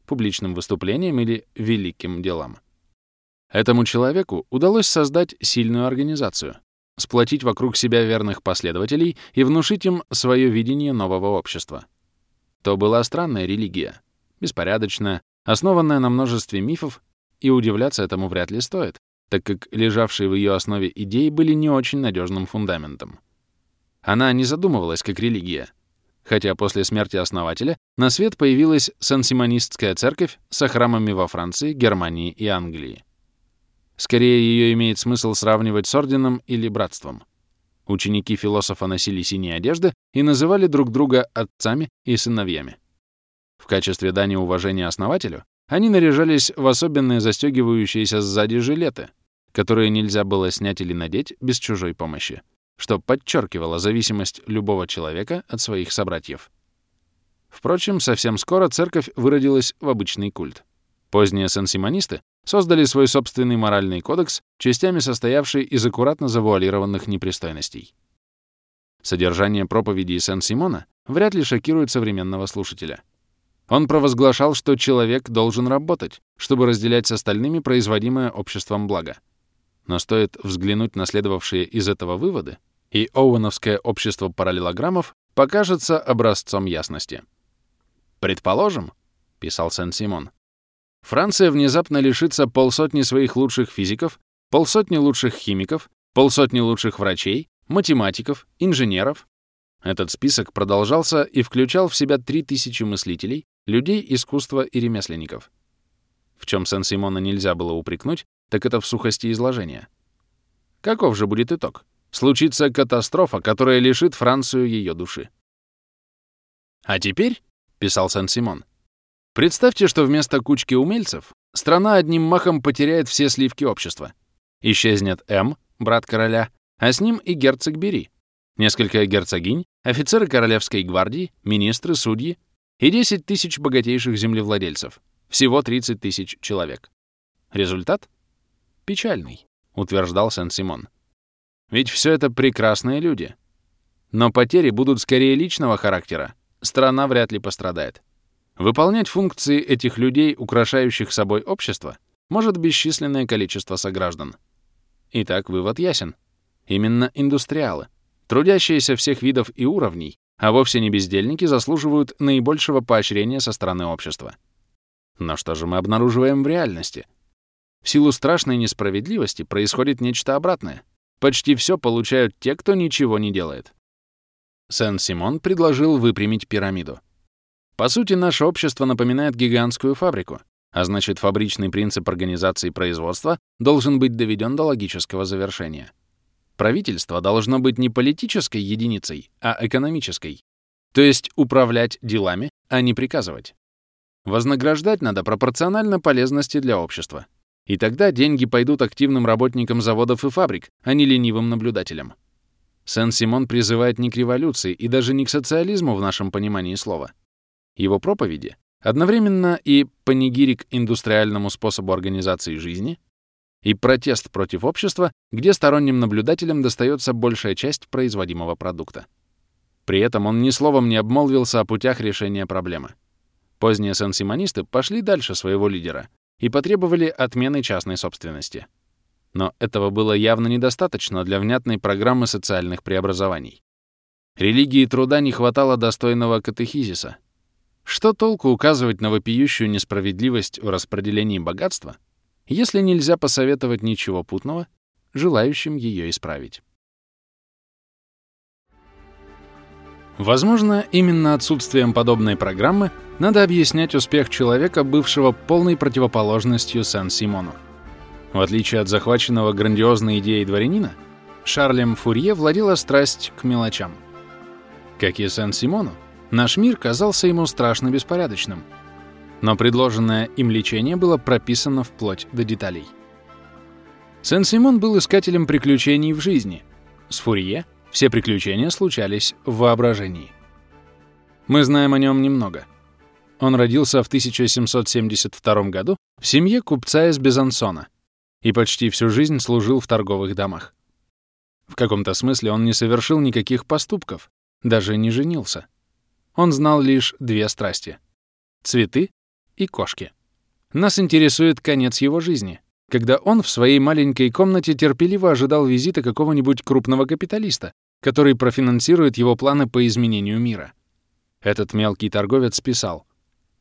публичным выступлениям или великим делам. Этому человеку удалось создать сильную организацию, сплотить вокруг себя верных последователей и внушить им свое видение нового общества. То была странная религия, беспорядочная, основанная на множестве мифов, и удивляться этому вряд ли стоит, так как лежавшие в ее основе идеи были не очень надежным фундаментом. Она не задумывалась как религия, хотя после смерти основателя на свет появилась сансимонистская церковь со храмами во Франции, Германии и Англии. Скорее, ее имеет смысл сравнивать с орденом или братством. Ученики философа носили синие одежды и называли друг друга отцами и сыновьями. В качестве дани уважения основателю они наряжались в особенные застегивающиеся сзади жилеты, которые нельзя было снять или надеть без чужой помощи, что подчеркивало зависимость любого человека от своих собратьев. Впрочем, совсем скоро церковь выродилась в обычный культ. Поздние сенсимонисты создали свой собственный моральный кодекс, частями состоявший из аккуратно завуалированных непристойностей. Содержание проповеди Сен-Симона вряд ли шокирует современного слушателя. Он провозглашал, что человек должен работать, чтобы разделять с остальными производимое обществом благо. Но стоит взглянуть на следовавшие из этого выводы, и Оуэновское общество параллелограммов покажется образцом ясности. «Предположим», — писал Сен-Симон, Франция внезапно лишится полсотни своих лучших физиков, полсотни лучших химиков, полсотни лучших врачей, математиков, инженеров. Этот список продолжался и включал в себя 3000 мыслителей, людей искусства и ремесленников. В чем Сен-Симона нельзя было упрекнуть, так это в сухости изложения. Каков же будет итог? Случится катастрофа, которая лишит Францию ее души. «А теперь», — писал Сен-Симон, Представьте, что вместо кучки умельцев страна одним махом потеряет все сливки общества. Исчезнет М, брат короля, а с ним и герцог Бери, несколько герцогинь, офицеры королевской гвардии, министры, судьи, и 10 тысяч богатейших землевладельцев. Всего 30 тысяч человек. Результат? Печальный, утверждал Сен-Симон. Ведь все это прекрасные люди. Но потери будут скорее личного характера. Страна вряд ли пострадает. Выполнять функции этих людей, украшающих собой общество, может бесчисленное количество сограждан. Итак, вывод ясен. Именно индустриалы, трудящиеся всех видов и уровней, а вовсе не бездельники, заслуживают наибольшего поощрения со стороны общества. Но что же мы обнаруживаем в реальности? В силу страшной несправедливости происходит нечто обратное. Почти все получают те, кто ничего не делает. Сен-Симон предложил выпрямить пирамиду. По сути, наше общество напоминает гигантскую фабрику, а значит, фабричный принцип организации производства должен быть доведен до логического завершения. Правительство должно быть не политической единицей, а экономической. То есть управлять делами, а не приказывать. Вознаграждать надо пропорционально полезности для общества. И тогда деньги пойдут активным работникам заводов и фабрик, а не ленивым наблюдателям. Сен-Симон призывает не к революции и даже не к социализму в нашем понимании слова. Его проповеди одновременно и панигирик индустриальному способу организации жизни, и протест против общества, где сторонним наблюдателям достается большая часть производимого продукта. При этом он ни словом не обмолвился о путях решения проблемы. Поздние сенсимонисты пошли дальше своего лидера и потребовали отмены частной собственности. Но этого было явно недостаточно для внятной программы социальных преобразований. Религии труда не хватало достойного катехизиса. Что толку указывать на вопиющую несправедливость в распределении богатства, если нельзя посоветовать ничего путного, желающим ее исправить? Возможно, именно отсутствием подобной программы надо объяснять успех человека, бывшего полной противоположностью Сен-Симону. В отличие от захваченного грандиозной идеей дворянина, Шарлем Фурье владела страсть к мелочам. Как и Сен-Симону, наш мир казался ему страшно беспорядочным, но предложенное им лечение было прописано вплоть до деталей. Сен-Симон был искателем приключений в жизни. С Фурье все приключения случались в воображении. Мы знаем о нем немного. Он родился в 1772 году в семье купца из Безансона и почти всю жизнь служил в торговых домах. В каком-то смысле он не совершил никаких поступков, даже не женился. Он знал лишь две страсти — цветы и кошки. Нас интересует конец его жизни, когда он в своей маленькой комнате терпеливо ожидал визита какого-нибудь крупного капиталиста, который профинансирует его планы по изменению мира. Этот мелкий торговец писал,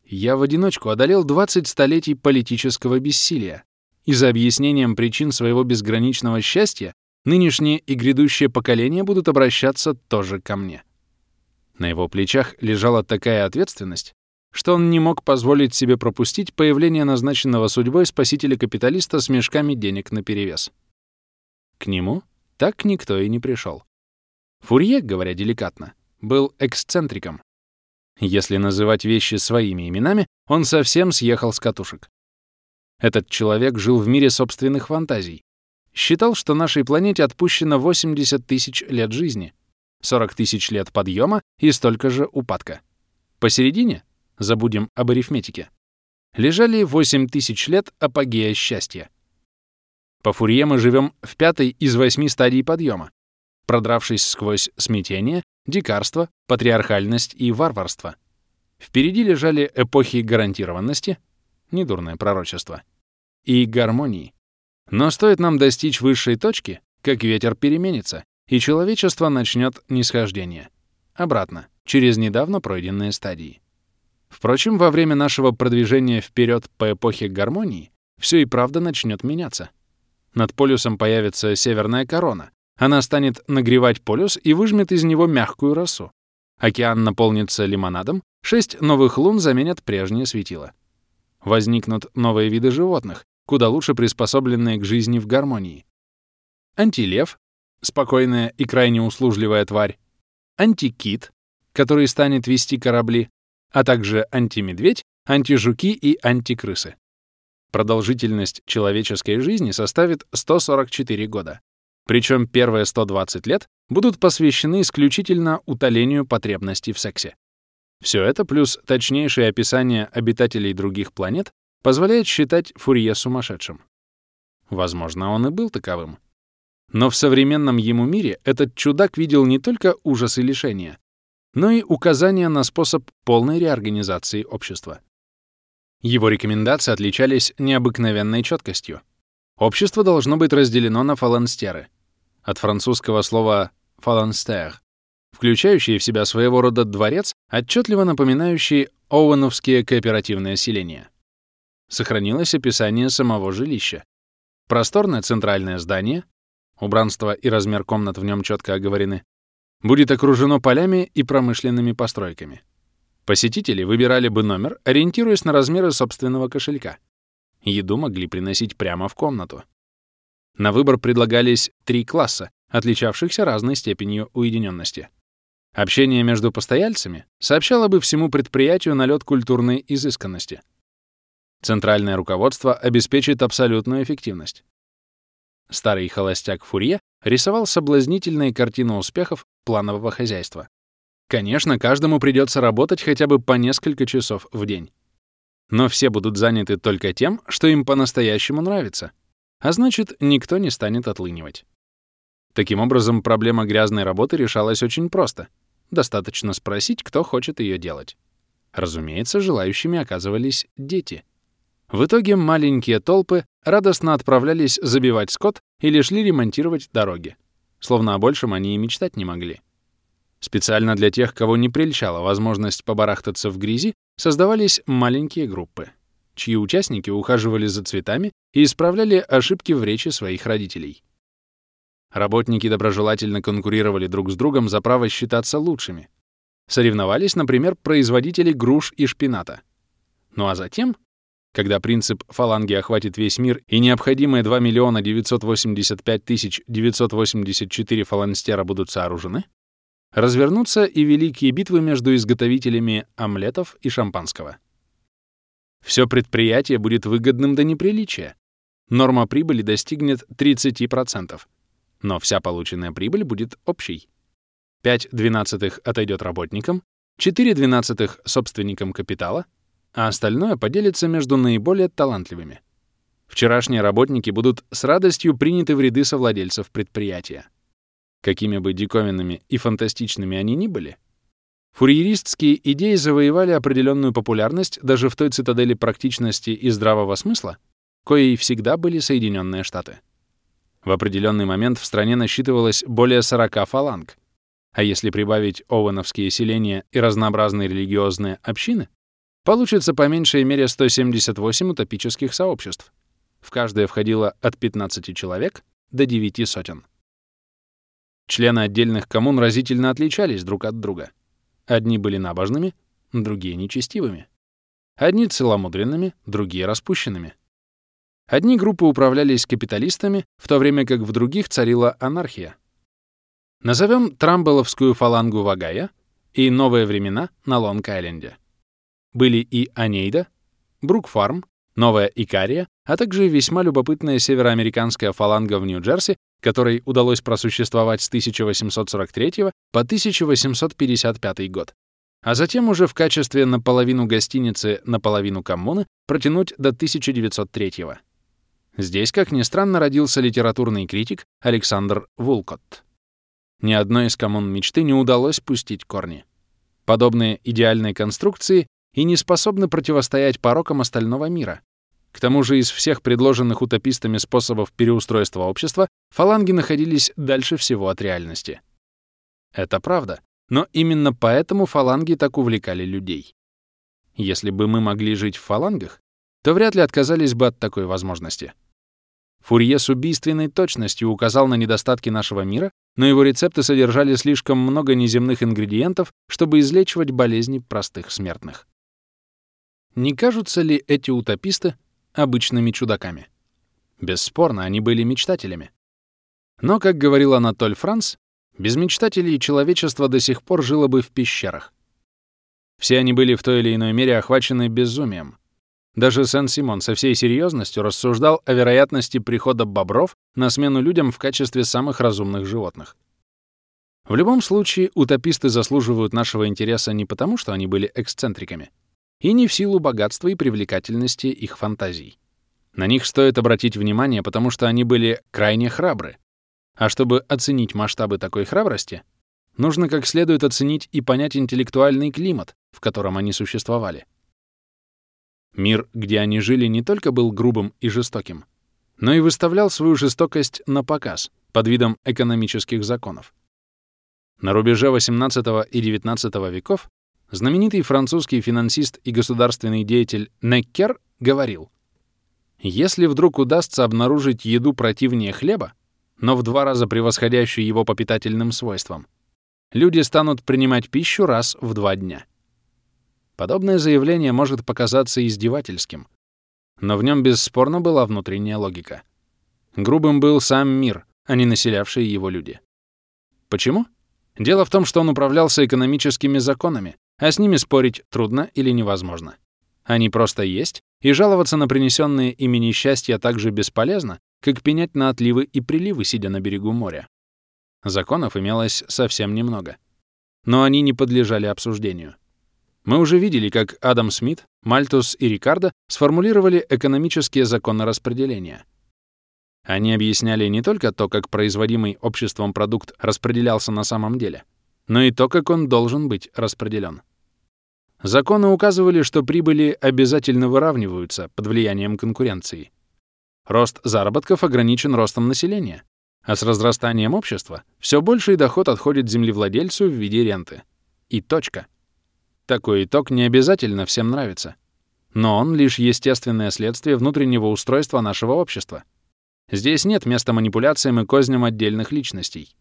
«Я в одиночку одолел 20 столетий политического бессилия, и за объяснением причин своего безграничного счастья нынешнее и грядущее поколения будут обращаться тоже ко мне». На его плечах лежала такая ответственность, что он не мог позволить себе пропустить появление назначенного судьбой спасителя-капиталиста с мешками денег наперевес. К нему так никто и не пришел. Фурье, говоря деликатно, был эксцентриком. Если называть вещи своими именами, он совсем съехал с катушек. Этот человек жил в мире собственных фантазий. Считал, что нашей планете отпущено 80 тысяч лет жизни, 40 тысяч лет подъема и столько же упадка. Посередине, забудем об арифметике, лежали 8 тысяч лет апогея счастья. По Фурье мы живем в пятой из восьми стадий подъема, продравшись сквозь смятение, дикарство, патриархальность и варварство. Впереди лежали эпохи гарантированности, недурное пророчество, и гармонии. Но стоит нам достичь высшей точки, как ветер переменится, и человечество начнет нисхождение. Обратно, через недавно пройденные стадии. Впрочем, во время нашего продвижения вперед по эпохе гармонии все и правда начнет меняться. Над полюсом появится северная корона, она станет нагревать полюс и выжмет из него мягкую росу. Океан наполнится лимонадом, шесть новых лун заменят прежние светила. Возникнут новые виды животных, куда лучше приспособленные к жизни в гармонии. Антилев — спокойная и крайне услужливая тварь. Антикит, который станет вести корабли, а также антимедведь, антижуки и антикрысы. Продолжительность человеческой жизни составит 144 года. Причем первые 120 лет будут посвящены исключительно утолению потребностей в сексе. Все это плюс точнейшее описание обитателей других планет позволяет считать Фурье сумасшедшим. Возможно, он и был таковым. Но в современном ему мире этот чудак видел не только ужас и лишения, но и указания на способ полной реорганизации общества. Его рекомендации отличались необыкновенной четкостью. Общество должно быть разделено на фаланстеры, от французского слова «фаланстер», включающие в себя своего рода дворец, отчетливо напоминающий оуэновские кооперативные селения. Сохранилось описание самого жилища. Просторное центральное здание, убранство и размер комнат в нем четко оговорены, будет окружено полями и промышленными постройками. Посетители выбирали бы номер, ориентируясь на размеры собственного кошелька. Еду могли приносить прямо в комнату. На выбор предлагались три класса, отличавшихся разной степенью уединенности. Общение между постояльцами сообщало бы всему предприятию налет культурной изысканности. Центральное руководство обеспечит абсолютную эффективность. Старый холостяк Фурье рисовал соблазнительные картины успехов планового хозяйства. Конечно, каждому придется работать хотя бы по несколько часов в день. Но все будут заняты только тем, что им по-настоящему нравится, а значит, никто не станет отлынивать. Таким образом, проблема грязной работы решалась очень просто. Достаточно спросить, кто хочет ее делать. Разумеется, желающими оказывались дети. В итоге маленькие толпы радостно отправлялись забивать скот или шли ремонтировать дороги. Словно о большем они и мечтать не могли. Специально для тех, кого не прельщала возможность побарахтаться в грязи, создавались маленькие группы, чьи участники ухаживали за цветами и исправляли ошибки в речи своих родителей. Работники доброжелательно конкурировали друг с другом за право считаться лучшими. Соревновались, например, производители груш и шпината. Ну а затем когда принцип фаланги охватит весь мир и необходимые 2 миллиона 985 тысяч 984 фаланстера будут сооружены, развернутся и великие битвы между изготовителями омлетов и шампанского. Все предприятие будет выгодным до неприличия. Норма прибыли достигнет 30%, но вся полученная прибыль будет общей. 5 двенадцатых отойдет работникам, 4 двенадцатых — собственникам капитала — а остальное поделится между наиболее талантливыми. Вчерашние работники будут с радостью приняты в ряды совладельцев предприятия. Какими бы диковинными и фантастичными они ни были, фурьеристские идеи завоевали определенную популярность даже в той цитадели практичности и здравого смысла, коей всегда были Соединенные Штаты. В определенный момент в стране насчитывалось более 40 фаланг, а если прибавить оуэновские селения и разнообразные религиозные общины, Получится по меньшей мере 178 утопических сообществ. В каждое входило от 15 человек до 9 сотен. Члены отдельных коммун разительно отличались друг от друга. Одни были набожными, другие — нечестивыми. Одни — целомудренными, другие — распущенными. Одни группы управлялись капиталистами, в то время как в других царила анархия. Назовем Трамбеловскую фалангу Вагая и новые времена на Лонг-Айленде были и Анейда, Брукфарм, Новая Икария, а также весьма любопытная североамериканская фаланга в Нью-Джерси, которой удалось просуществовать с 1843 по 1855 год, а затем уже в качестве наполовину гостиницы, наполовину коммуны протянуть до 1903 -го. Здесь, как ни странно, родился литературный критик Александр Вулкотт. Ни одной из коммун мечты не удалось пустить корни. Подобные идеальные конструкции и не способны противостоять порокам остального мира. К тому же из всех предложенных утопистами способов переустройства общества фаланги находились дальше всего от реальности. Это правда, но именно поэтому фаланги так увлекали людей. Если бы мы могли жить в фалангах, то вряд ли отказались бы от такой возможности. Фурье с убийственной точностью указал на недостатки нашего мира, но его рецепты содержали слишком много неземных ингредиентов, чтобы излечивать болезни простых смертных. Не кажутся ли эти утописты обычными чудаками? Бесспорно, они были мечтателями. Но, как говорил Анатоль Франц, без мечтателей человечество до сих пор жило бы в пещерах. Все они были в той или иной мере охвачены безумием. Даже Сен-Симон со всей серьезностью рассуждал о вероятности прихода бобров на смену людям в качестве самых разумных животных. В любом случае, утописты заслуживают нашего интереса не потому, что они были эксцентриками, и не в силу богатства и привлекательности их фантазий. На них стоит обратить внимание, потому что они были крайне храбры. А чтобы оценить масштабы такой храбрости, нужно как следует оценить и понять интеллектуальный климат, в котором они существовали. Мир, где они жили, не только был грубым и жестоким, но и выставлял свою жестокость на показ под видом экономических законов. На рубеже XVIII и XIX веков знаменитый французский финансист и государственный деятель Неккер говорил, «Если вдруг удастся обнаружить еду противнее хлеба, но в два раза превосходящую его по питательным свойствам, люди станут принимать пищу раз в два дня». Подобное заявление может показаться издевательским, но в нем бесспорно была внутренняя логика. Грубым был сам мир, а не населявшие его люди. Почему? Дело в том, что он управлялся экономическими законами, а с ними спорить трудно или невозможно. Они просто есть, и жаловаться на принесенные ими несчастья так же бесполезно, как пенять на отливы и приливы, сидя на берегу моря. Законов имелось совсем немного. Но они не подлежали обсуждению. Мы уже видели, как Адам Смит, Мальтус и Рикардо сформулировали экономические законы распределения. Они объясняли не только то, как производимый обществом продукт распределялся на самом деле, но и то, как он должен быть распределен. Законы указывали, что прибыли обязательно выравниваются под влиянием конкуренции. Рост заработков ограничен ростом населения, а с разрастанием общества все больший доход отходит землевладельцу в виде ренты. И точка. Такой итог не обязательно всем нравится. Но он лишь естественное следствие внутреннего устройства нашего общества. Здесь нет места манипуляциям и козням отдельных личностей.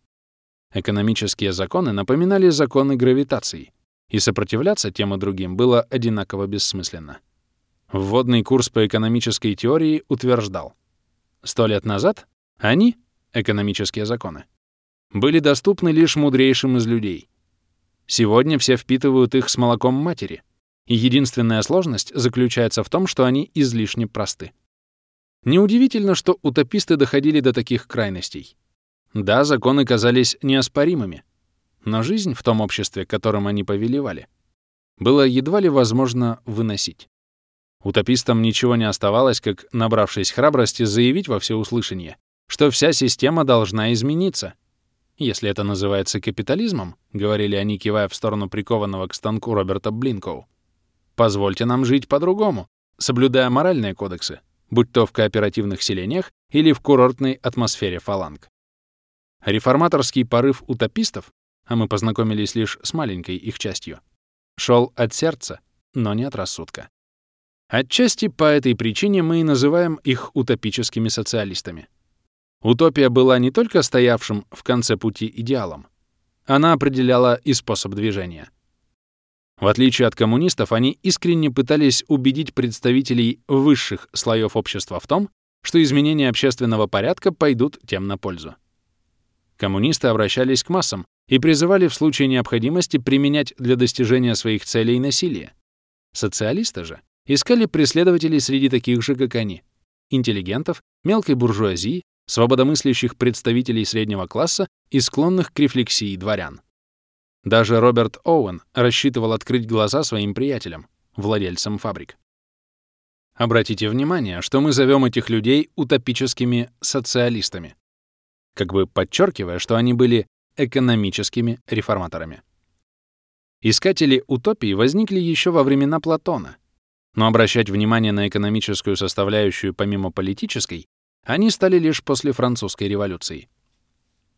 Экономические законы напоминали законы гравитации, и сопротивляться тем и другим было одинаково бессмысленно. Вводный курс по экономической теории утверждал, сто лет назад они, экономические законы, были доступны лишь мудрейшим из людей, Сегодня все впитывают их с молоком матери, и единственная сложность заключается в том, что они излишне просты. Неудивительно, что утописты доходили до таких крайностей. Да, законы казались неоспоримыми, но жизнь в том обществе, которым они повелевали, было едва ли возможно выносить. Утопистам ничего не оставалось, как, набравшись храбрости, заявить во всеуслышание, что вся система должна измениться, если это называется капитализмом, говорили они, кивая в сторону прикованного к станку Роберта Блинкоу, позвольте нам жить по-другому, соблюдая моральные кодексы, будь то в кооперативных селениях или в курортной атмосфере фаланг. Реформаторский порыв утопистов, а мы познакомились лишь с маленькой их частью, шел от сердца, но не от рассудка. Отчасти по этой причине мы и называем их утопическими социалистами. Утопия была не только стоявшим в конце пути идеалом, она определяла и способ движения. В отличие от коммунистов, они искренне пытались убедить представителей высших слоев общества в том, что изменения общественного порядка пойдут тем на пользу. Коммунисты обращались к массам и призывали в случае необходимости применять для достижения своих целей насилие. Социалисты же искали преследователей среди таких же, как они, интеллигентов, мелкой буржуазии свободомыслящих представителей среднего класса и склонных к рефлексии дворян. Даже Роберт Оуэн рассчитывал открыть глаза своим приятелям, владельцам фабрик. Обратите внимание, что мы зовем этих людей утопическими социалистами, как бы подчеркивая, что они были экономическими реформаторами. Искатели утопии возникли еще во времена Платона, но обращать внимание на экономическую составляющую помимо политической они стали лишь после французской революции.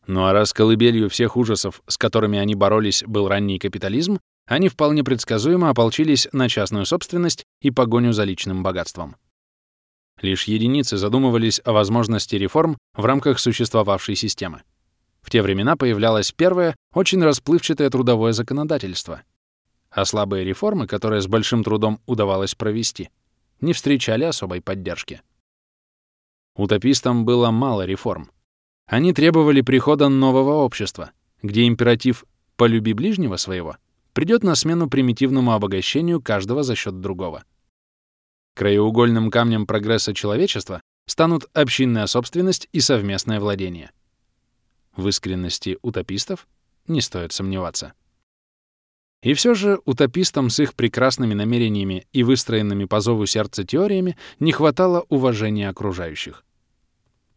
Ну а раз колыбелью всех ужасов, с которыми они боролись, был ранний капитализм, они вполне предсказуемо ополчились на частную собственность и погоню за личным богатством. Лишь единицы задумывались о возможности реформ в рамках существовавшей системы. В те времена появлялось первое, очень расплывчатое трудовое законодательство, а слабые реформы, которые с большим трудом удавалось провести, не встречали особой поддержки. Утопистам было мало реформ. Они требовали прихода нового общества, где императив «полюби ближнего своего» придет на смену примитивному обогащению каждого за счет другого. Краеугольным камнем прогресса человечества станут общинная собственность и совместное владение. В искренности утопистов не стоит сомневаться. И все же утопистам с их прекрасными намерениями и выстроенными по зову сердца теориями не хватало уважения окружающих.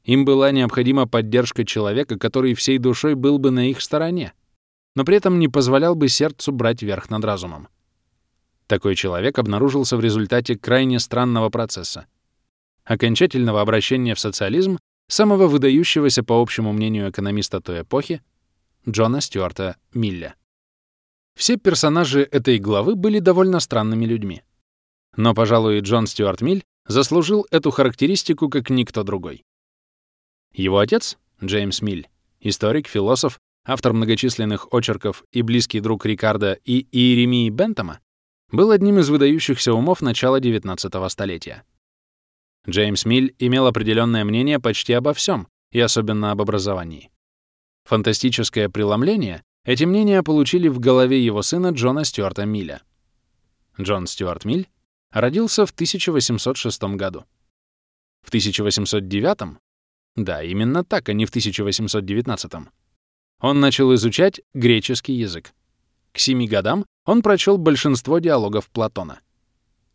Им была необходима поддержка человека, который всей душой был бы на их стороне, но при этом не позволял бы сердцу брать верх над разумом. Такой человек обнаружился в результате крайне странного процесса — окончательного обращения в социализм самого выдающегося, по общему мнению экономиста той эпохи, Джона Стюарта Милля. Все персонажи этой главы были довольно странными людьми. Но, пожалуй, Джон Стюарт Миль заслужил эту характеристику как никто другой. Его отец, Джеймс Миль, историк, философ, автор многочисленных очерков и близкий друг Рикардо и Иеремии Бентома, был одним из выдающихся умов начала XIX столетия. Джеймс Миль имел определенное мнение почти обо всем, и особенно об образовании. Фантастическое преломление эти мнения получили в голове его сына Джона Стюарта Милля. Джон Стюарт Миль родился в 1806 году. В 1809, да, именно так, а не в 1819, он начал изучать греческий язык. К семи годам он прочел большинство диалогов Платона.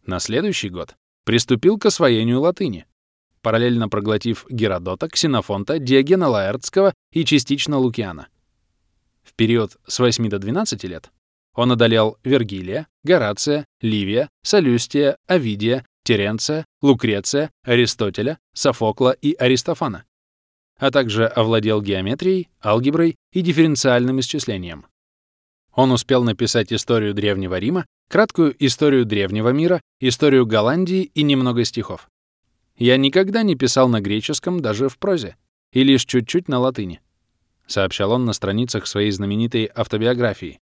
На следующий год приступил к освоению латыни, параллельно проглотив Геродота, Ксенофонта, Диогена Лаэртского и частично Лукиана. В период с 8 до 12 лет он одолел Вергилия, Горация, Ливия, Солюстия, Овидия, Теренция, Лукреция, Аристотеля, Софокла и Аристофана, а также овладел геометрией, алгеброй и дифференциальным исчислением. Он успел написать историю Древнего Рима, краткую историю Древнего мира, историю Голландии и немного стихов. Я никогда не писал на греческом даже в прозе, и лишь чуть-чуть на латыни. — сообщал он на страницах своей знаменитой автобиографии.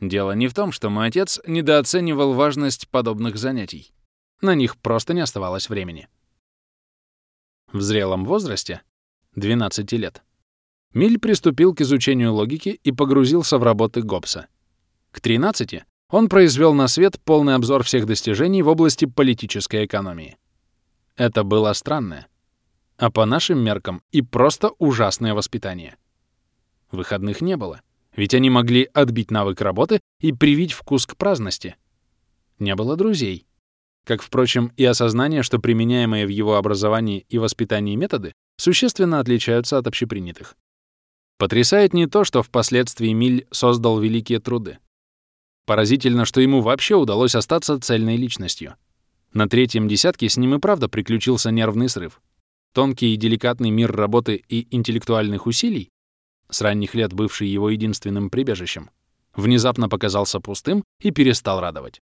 «Дело не в том, что мой отец недооценивал важность подобных занятий. На них просто не оставалось времени». В зрелом возрасте, 12 лет, Миль приступил к изучению логики и погрузился в работы Гоббса. К 13 он произвел на свет полный обзор всех достижений в области политической экономии. Это было странное, а по нашим меркам и просто ужасное воспитание. Выходных не было, ведь они могли отбить навык работы и привить вкус к праздности. Не было друзей. Как, впрочем, и осознание, что применяемые в его образовании и воспитании методы существенно отличаются от общепринятых. Потрясает не то, что впоследствии Миль создал великие труды. Поразительно, что ему вообще удалось остаться цельной личностью. На третьем десятке с ним и правда приключился нервный срыв. Тонкий и деликатный мир работы и интеллектуальных усилий с ранних лет бывший его единственным прибежищем, внезапно показался пустым и перестал радовать.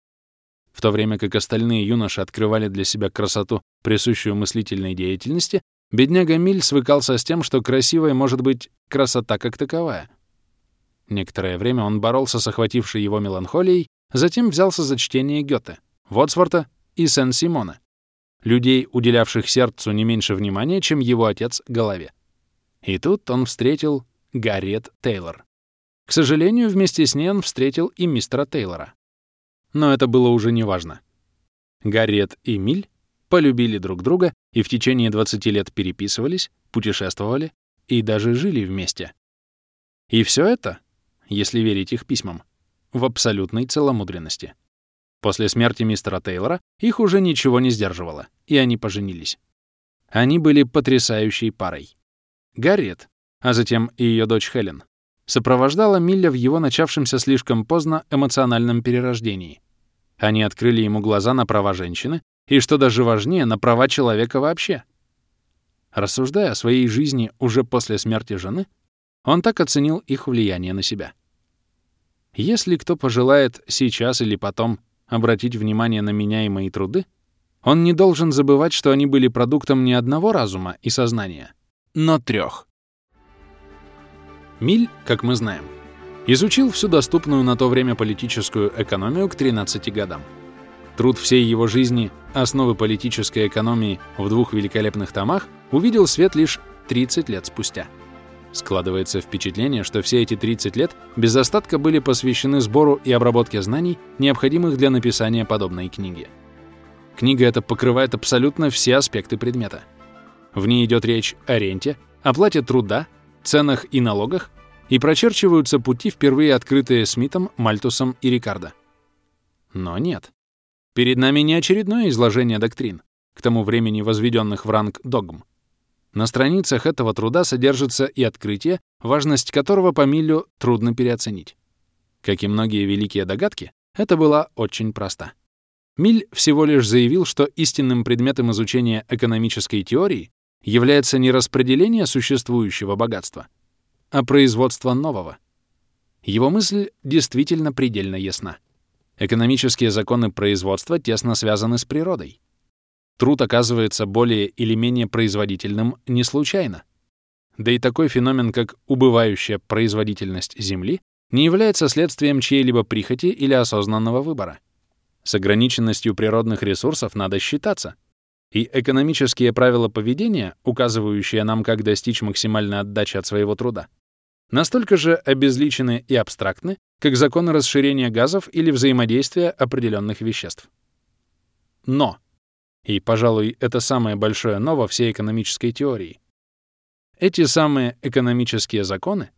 В то время как остальные юноши открывали для себя красоту, присущую мыслительной деятельности, бедняга Миль свыкался с тем, что красивой может быть красота как таковая. Некоторое время он боролся с охватившей его меланхолией, затем взялся за чтение Гёте, Вотсворта и Сен-Симона, людей, уделявших сердцу не меньше внимания, чем его отец голове. И тут он встретил Гарриет Тейлор. К сожалению, вместе с ней он встретил и мистера Тейлора. Но это было уже неважно. Гарриет и Миль полюбили друг друга и в течение 20 лет переписывались, путешествовали и даже жили вместе. И все это, если верить их письмам, в абсолютной целомудренности. После смерти мистера Тейлора их уже ничего не сдерживало, и они поженились. Они были потрясающей парой. Гарриет а затем и ее дочь Хелен, сопровождала Милля в его начавшемся слишком поздно эмоциональном перерождении. Они открыли ему глаза на права женщины и, что даже важнее, на права человека вообще. Рассуждая о своей жизни уже после смерти жены, он так оценил их влияние на себя. Если кто пожелает сейчас или потом обратить внимание на меня и мои труды, он не должен забывать, что они были продуктом не одного разума и сознания, но трех. Миль, как мы знаем, изучил всю доступную на то время политическую экономию к 13 годам. Труд всей его жизни «Основы политической экономии» в двух великолепных томах увидел свет лишь 30 лет спустя. Складывается впечатление, что все эти 30 лет без остатка были посвящены сбору и обработке знаний, необходимых для написания подобной книги. Книга эта покрывает абсолютно все аспекты предмета. В ней идет речь о ренте, оплате труда, ценах и налогах, и прочерчиваются пути, впервые открытые Смитом, Мальтусом и Рикардо. Но нет. Перед нами не очередное изложение доктрин, к тому времени возведенных в ранг догм. На страницах этого труда содержится и открытие, важность которого по Миллю трудно переоценить. Как и многие великие догадки, это была очень проста. Миль всего лишь заявил, что истинным предметом изучения экономической теории является не распределение существующего богатства, а производство нового. Его мысль действительно предельно ясна. Экономические законы производства тесно связаны с природой. Труд оказывается более или менее производительным не случайно. Да и такой феномен, как убывающая производительность Земли, не является следствием чьей-либо прихоти или осознанного выбора. С ограниченностью природных ресурсов надо считаться. И экономические правила поведения, указывающие нам, как достичь максимальной отдачи от своего труда, настолько же обезличены и абстрактны, как законы расширения газов или взаимодействия определенных веществ. Но, и, пожалуй, это самое большое «но» во всей экономической теории, эти самые экономические законы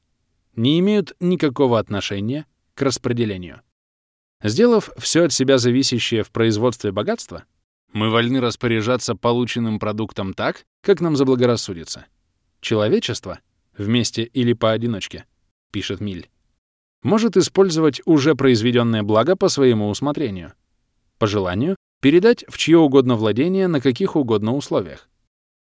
не имеют никакого отношения к распределению. Сделав все от себя зависящее в производстве богатства, мы вольны распоряжаться полученным продуктом так, как нам заблагорассудится. Человечество, вместе или поодиночке, пишет Миль, может использовать уже произведенное благо по своему усмотрению. По желанию, передать в чье угодно владение на каких угодно условиях.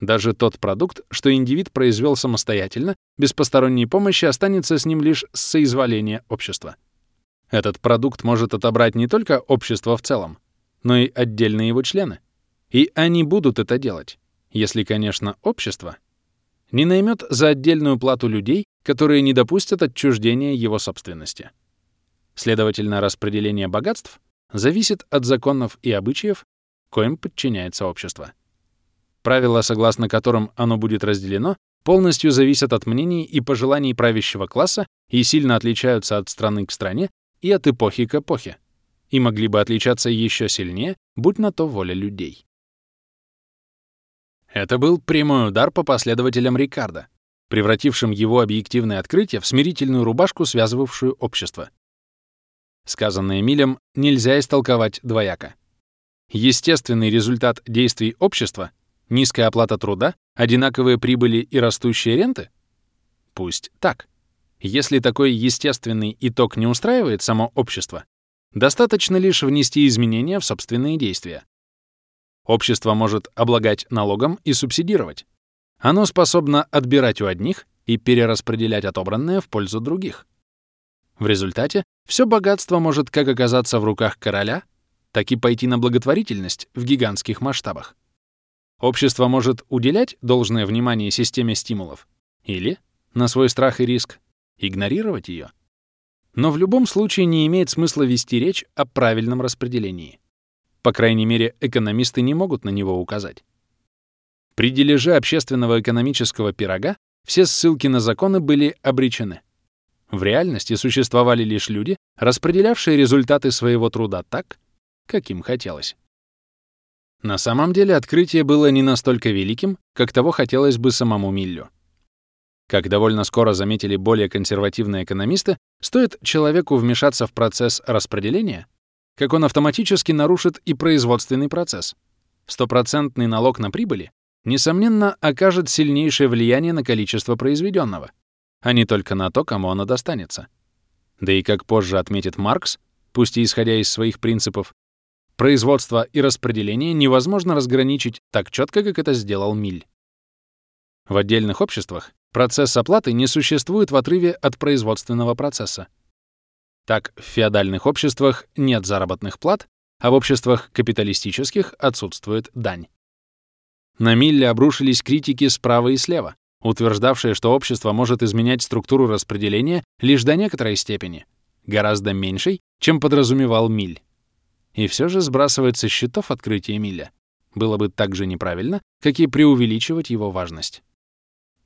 Даже тот продукт, что индивид произвел самостоятельно, без посторонней помощи останется с ним лишь с соизволения общества. Этот продукт может отобрать не только общество в целом, но и отдельные его члены. И они будут это делать, если, конечно, общество не наймет за отдельную плату людей, которые не допустят отчуждения его собственности. Следовательно, распределение богатств зависит от законов и обычаев, коим подчиняется общество. Правила, согласно которым оно будет разделено, полностью зависят от мнений и пожеланий правящего класса и сильно отличаются от страны к стране и от эпохи к эпохе, и могли бы отличаться еще сильнее, будь на то воля людей. Это был прямой удар по последователям Рикардо, превратившим его объективное открытие в смирительную рубашку, связывавшую общество. Сказанное Милем нельзя истолковать двояко. Естественный результат действий общества — низкая оплата труда, одинаковые прибыли и растущие ренты? Пусть так. Если такой естественный итог не устраивает само общество, достаточно лишь внести изменения в собственные действия. Общество может облагать налогом и субсидировать. Оно способно отбирать у одних и перераспределять отобранное в пользу других. В результате все богатство может как оказаться в руках короля, так и пойти на благотворительность в гигантских масштабах. Общество может уделять должное внимание системе стимулов или, на свой страх и риск, игнорировать ее. Но в любом случае не имеет смысла вести речь о правильном распределении. По крайней мере, экономисты не могут на него указать. При дележе общественного экономического пирога все ссылки на законы были обречены. В реальности существовали лишь люди, распределявшие результаты своего труда так, как им хотелось. На самом деле открытие было не настолько великим, как того хотелось бы самому Миллю. Как довольно скоро заметили более консервативные экономисты, стоит человеку вмешаться в процесс распределения, как он автоматически нарушит и производственный процесс. Стопроцентный налог на прибыли, несомненно, окажет сильнейшее влияние на количество произведенного, а не только на то, кому оно достанется. Да и, как позже отметит Маркс, пусть и исходя из своих принципов, производство и распределение невозможно разграничить так четко, как это сделал Миль. В отдельных обществах Процесс оплаты не существует в отрыве от производственного процесса. Так, в феодальных обществах нет заработных плат, а в обществах капиталистических отсутствует дань. На Милле обрушились критики справа и слева, утверждавшие, что общество может изменять структуру распределения лишь до некоторой степени, гораздо меньшей, чем подразумевал Миль. И все же сбрасывать со счетов открытие Милля было бы так же неправильно, как и преувеличивать его важность.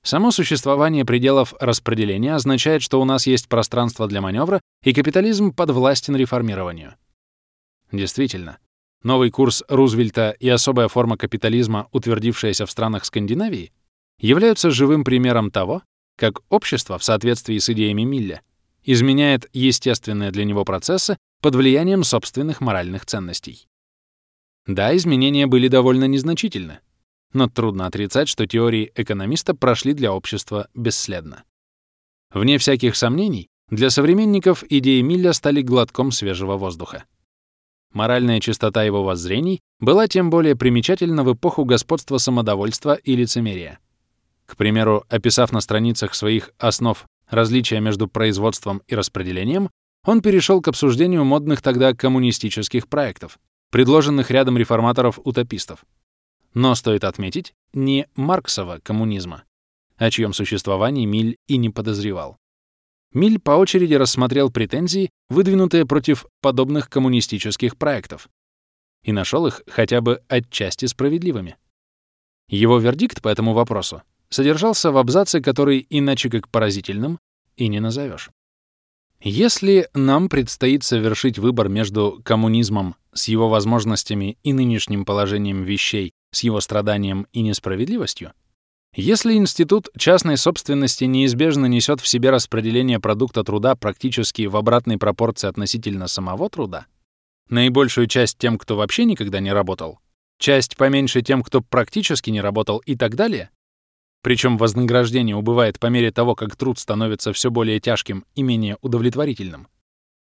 Само существование пределов распределения означает, что у нас есть пространство для маневра, и капитализм подвластен реформированию. Действительно, новый курс Рузвельта и особая форма капитализма, утвердившаяся в странах Скандинавии, являются живым примером того, как общество в соответствии с идеями Милля изменяет естественные для него процессы под влиянием собственных моральных ценностей. Да, изменения были довольно незначительны, но трудно отрицать, что теории экономиста прошли для общества бесследно. Вне всяких сомнений, для современников идеи Милля стали глотком свежего воздуха. Моральная чистота его воззрений была тем более примечательна в эпоху господства самодовольства и лицемерия. К примеру, описав на страницах своих основ различия между производством и распределением, он перешел к обсуждению модных тогда коммунистических проектов, предложенных рядом реформаторов-утопистов. Но стоит отметить, не Марксова коммунизма, о чьем существовании Миль и не подозревал. Миль по очереди рассмотрел претензии, выдвинутые против подобных коммунистических проектов, и нашел их хотя бы отчасти справедливыми. Его вердикт по этому вопросу содержался в абзаце, который иначе как поразительным и не назовешь. Если нам предстоит совершить выбор между коммунизмом с его возможностями и нынешним положением вещей, с его страданием и несправедливостью, если институт частной собственности неизбежно несет в себе распределение продукта труда практически в обратной пропорции относительно самого труда, наибольшую часть тем, кто вообще никогда не работал, часть поменьше тем, кто практически не работал и так далее, причем вознаграждение убывает по мере того, как труд становится все более тяжким и менее удовлетворительным,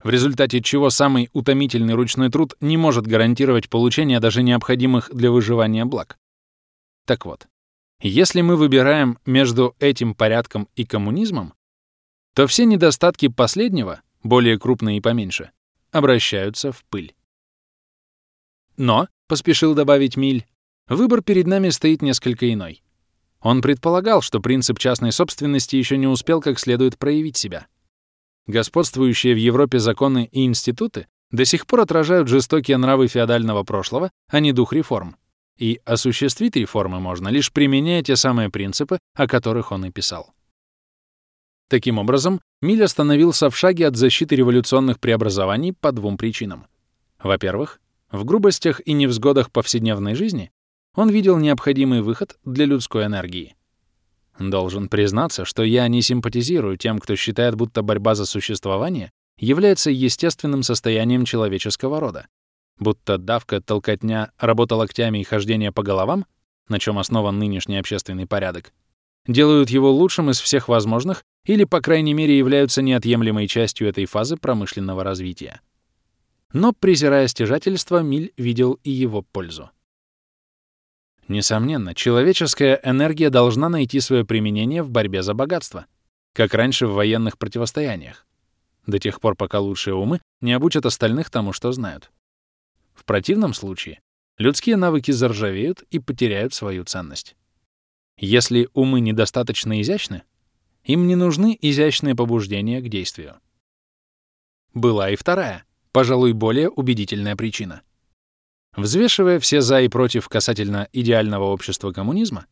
в результате чего самый утомительный ручной труд не может гарантировать получение даже необходимых для выживания благ. Так вот, если мы выбираем между этим порядком и коммунизмом, то все недостатки последнего, более крупные и поменьше, обращаются в пыль. Но, — поспешил добавить Миль, — выбор перед нами стоит несколько иной. Он предполагал, что принцип частной собственности еще не успел как следует проявить себя. Господствующие в Европе законы и институты до сих пор отражают жестокие нравы феодального прошлого, а не дух реформ. И осуществить реформы можно, лишь применяя те самые принципы, о которых он и писал. Таким образом, Миль остановился в шаге от защиты революционных преобразований по двум причинам. Во-первых, в грубостях и невзгодах повседневной жизни он видел необходимый выход для людской энергии. Должен признаться, что я не симпатизирую тем, кто считает, будто борьба за существование является естественным состоянием человеческого рода, будто давка, толкотня, работа локтями и хождение по головам, на чем основан нынешний общественный порядок, делают его лучшим из всех возможных или, по крайней мере, являются неотъемлемой частью этой фазы промышленного развития. Но, презирая стяжательство, Миль видел и его пользу. Несомненно, человеческая энергия должна найти свое применение в борьбе за богатство, как раньше в военных противостояниях, до тех пор, пока лучшие умы не обучат остальных тому, что знают. В противном случае людские навыки заржавеют и потеряют свою ценность. Если умы недостаточно изящны, им не нужны изящные побуждения к действию. Была и вторая, пожалуй, более убедительная причина. Взвешивая все «за» и «против» касательно идеального общества коммунизма,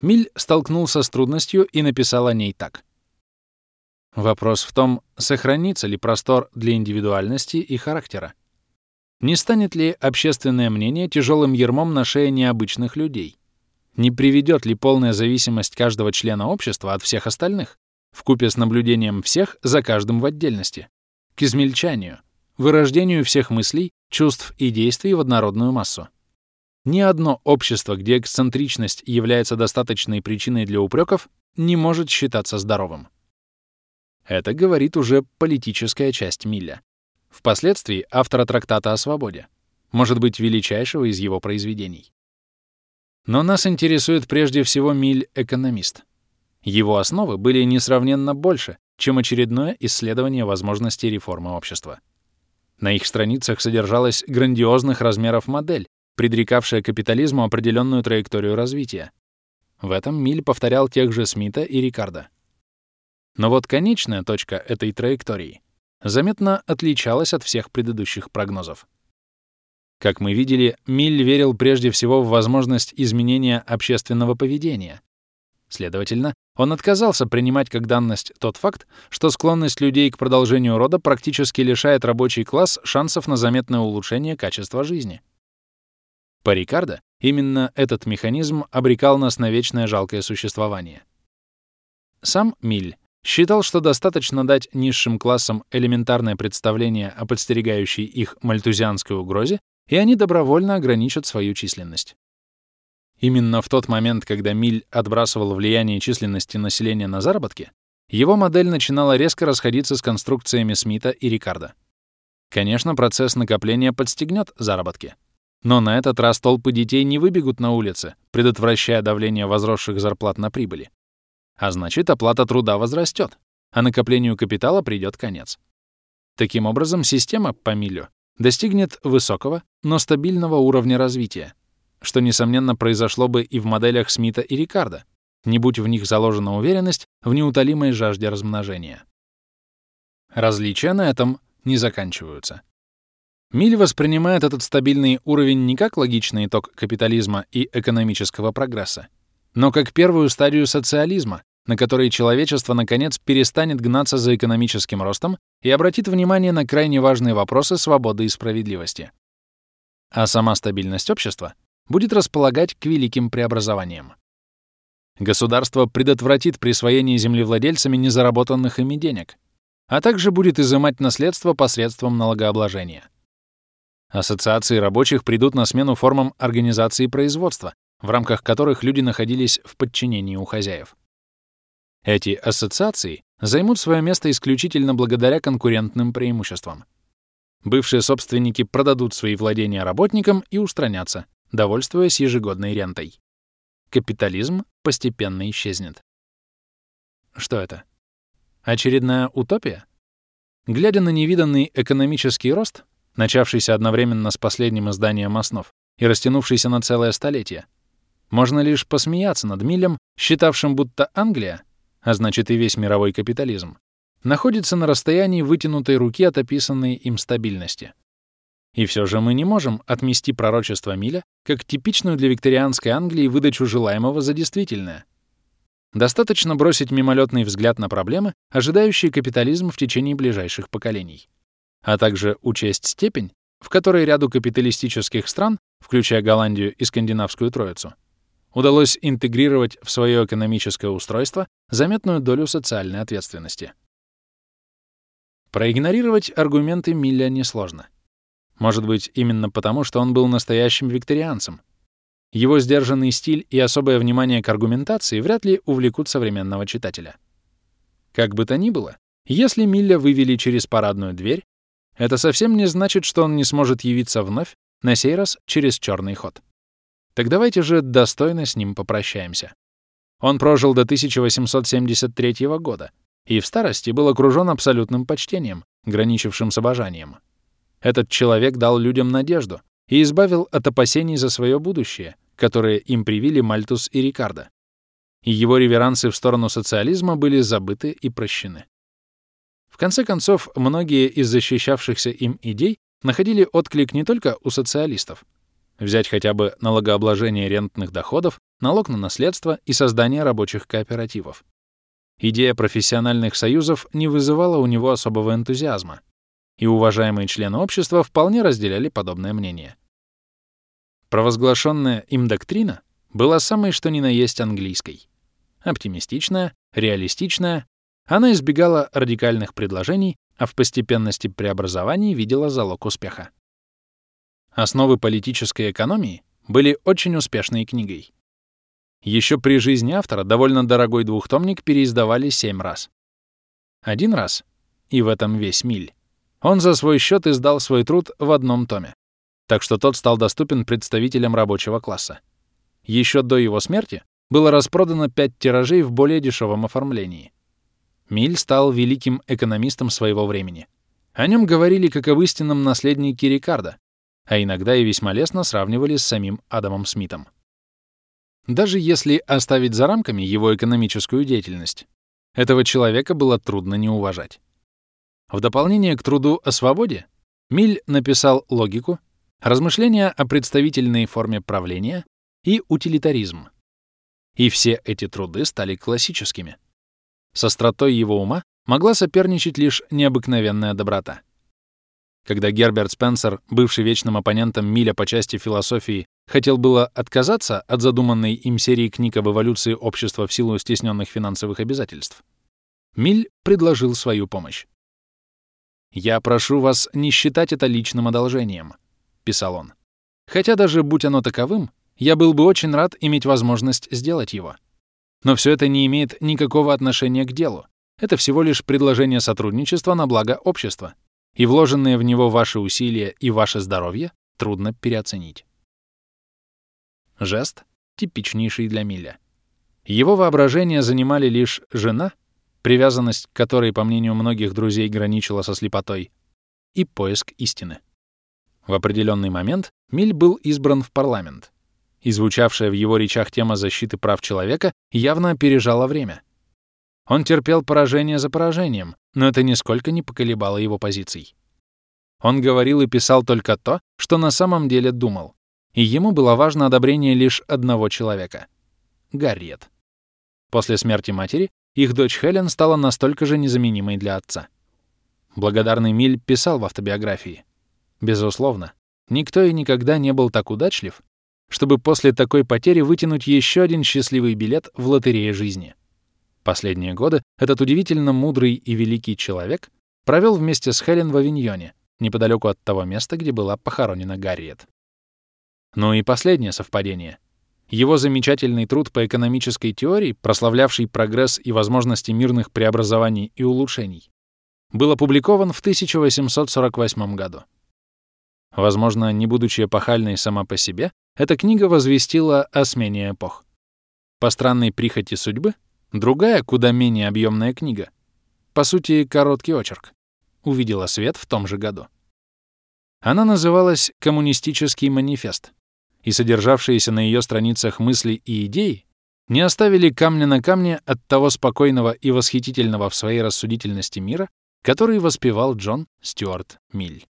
Миль столкнулся с трудностью и написал о ней так. Вопрос в том, сохранится ли простор для индивидуальности и характера, не станет ли общественное мнение тяжелым ермом на шее необычных людей? Не приведет ли полная зависимость каждого члена общества от всех остальных, вкупе с наблюдением всех за каждым в отдельности, к измельчанию, вырождению всех мыслей, чувств и действий в однородную массу? Ни одно общество, где эксцентричность является достаточной причиной для упреков, не может считаться здоровым. Это говорит уже политическая часть Милля. Впоследствии автора трактата о свободе, может быть, величайшего из его произведений. Но нас интересует прежде всего Миль-экономист. Его основы были несравненно больше, чем очередное исследование возможностей реформы общества. На их страницах содержалась грандиозных размеров модель, предрекавшая капитализму определенную траекторию развития. В этом Миль повторял тех же Смита и Рикардо. Но вот конечная точка этой траектории заметно отличалась от всех предыдущих прогнозов. Как мы видели, Миль верил прежде всего в возможность изменения общественного поведения. Следовательно, он отказался принимать как данность тот факт, что склонность людей к продолжению рода практически лишает рабочий класс шансов на заметное улучшение качества жизни. По Рикардо, именно этот механизм обрекал нас на вечное жалкое существование. Сам Миль считал, что достаточно дать низшим классам элементарное представление о подстерегающей их мальтузианской угрозе, и они добровольно ограничат свою численность. Именно в тот момент, когда Миль отбрасывал влияние численности населения на заработки, его модель начинала резко расходиться с конструкциями Смита и Рикардо. Конечно, процесс накопления подстегнет заработки. Но на этот раз толпы детей не выбегут на улицы, предотвращая давление возросших зарплат на прибыли. А значит, оплата труда возрастет, а накоплению капитала придет конец. Таким образом, система по милю достигнет высокого, но стабильного уровня развития, что, несомненно, произошло бы и в моделях Смита и Рикардо, не будь в них заложена уверенность в неутолимой жажде размножения. Различия на этом не заканчиваются. Миль воспринимает этот стабильный уровень не как логичный итог капитализма и экономического прогресса, но как первую стадию социализма, на которой человечество, наконец, перестанет гнаться за экономическим ростом и обратит внимание на крайне важные вопросы свободы и справедливости. А сама стабильность общества будет располагать к великим преобразованиям. Государство предотвратит присвоение землевладельцами незаработанных ими денег, а также будет изымать наследство посредством налогообложения. Ассоциации рабочих придут на смену формам организации производства, в рамках которых люди находились в подчинении у хозяев. Эти ассоциации займут свое место исключительно благодаря конкурентным преимуществам. Бывшие собственники продадут свои владения работникам и устранятся, довольствуясь ежегодной рентой. Капитализм постепенно исчезнет. Что это? Очередная утопия? Глядя на невиданный экономический рост, начавшийся одновременно с последним изданием основ и растянувшийся на целое столетие, можно лишь посмеяться над Милем, считавшим, будто Англия, а значит и весь мировой капитализм, находится на расстоянии вытянутой руки от описанной им стабильности. И все же мы не можем отмести пророчество Миля как типичную для викторианской Англии выдачу желаемого за действительное. Достаточно бросить мимолетный взгляд на проблемы, ожидающие капитализм в течение ближайших поколений, а также учесть степень, в которой ряду капиталистических стран, включая Голландию и скандинавскую троицу, удалось интегрировать в свое экономическое устройство заметную долю социальной ответственности. Проигнорировать аргументы Милля несложно. Может быть, именно потому, что он был настоящим викторианцем. Его сдержанный стиль и особое внимание к аргументации вряд ли увлекут современного читателя. Как бы то ни было, если Милля вывели через парадную дверь, это совсем не значит, что он не сможет явиться вновь, на сей раз через черный ход. Так давайте же достойно с ним попрощаемся. Он прожил до 1873 года и в старости был окружен абсолютным почтением, граничившим с обожанием. Этот человек дал людям надежду и избавил от опасений за свое будущее, которые им привили Мальтус и Рикардо. И его реверансы в сторону социализма были забыты и прощены. В конце концов, многие из защищавшихся им идей находили отклик не только у социалистов. Взять хотя бы налогообложение рентных доходов, налог на наследство и создание рабочих кооперативов. Идея профессиональных союзов не вызывала у него особого энтузиазма, и уважаемые члены общества вполне разделяли подобное мнение. Провозглашенная им доктрина была самой что ни на есть английской. Оптимистичная, реалистичная, она избегала радикальных предложений, а в постепенности преобразований видела залог успеха. Основы политической экономии были очень успешной книгой. Еще при жизни автора довольно дорогой двухтомник переиздавали семь раз. Один раз, и в этом весь миль, он за свой счет издал свой труд в одном томе, так что тот стал доступен представителям рабочего класса. Еще до его смерти было распродано пять тиражей в более дешевом оформлении. Миль стал великим экономистом своего времени. О нем говорили как об истинном наследнике Рикардо, а иногда и весьма лестно сравнивали с самим Адамом Смитом. Даже если оставить за рамками его экономическую деятельность, этого человека было трудно не уважать. В дополнение к труду о свободе Миль написал логику, размышления о представительной форме правления и утилитаризм. И все эти труды стали классическими. Со стратой его ума могла соперничать лишь необыкновенная доброта. когда Герберт Спенсер, бывший вечным оппонентом Миля по части философии, хотел было отказаться от задуманной им серии книг об эволюции общества в силу стесненных финансовых обязательств, Миль предложил свою помощь. «Я прошу вас не считать это личным одолжением», — писал он. «Хотя даже будь оно таковым, я был бы очень рад иметь возможность сделать его. Но все это не имеет никакого отношения к делу. Это всего лишь предложение сотрудничества на благо общества, и вложенные в него ваши усилия и ваше здоровье трудно переоценить. Жест, типичнейший для Миля. Его воображение занимали лишь жена, привязанность к которой, по мнению многих друзей, граничила со слепотой, и поиск истины. В определенный момент Миль был избран в парламент, и звучавшая в его речах тема защиты прав человека явно опережала время — он терпел поражение за поражением, но это нисколько не поколебало его позиций. Он говорил и писал только то, что на самом деле думал, и ему было важно одобрение лишь одного человека — Гарриет. После смерти матери их дочь Хелен стала настолько же незаменимой для отца. Благодарный Миль писал в автобиографии. Безусловно, никто и никогда не был так удачлив, чтобы после такой потери вытянуть еще один счастливый билет в лотерее жизни. Последние годы этот удивительно мудрый и великий человек провел вместе с Хелен в Авиньоне, неподалеку от того места, где была похоронена Гарриет. Ну и последнее совпадение. Его замечательный труд по экономической теории, прославлявший прогресс и возможности мирных преобразований и улучшений, был опубликован в 1848 году. Возможно, не будучи эпохальной сама по себе, эта книга возвестила о смене эпох. По странной прихоти судьбы Другая, куда менее объемная книга, по сути, короткий очерк, увидела свет в том же году. Она называлась «Коммунистический манифест», и содержавшиеся на ее страницах мысли и идеи не оставили камня на камне от того спокойного и восхитительного в своей рассудительности мира, который воспевал Джон Стюарт Миль.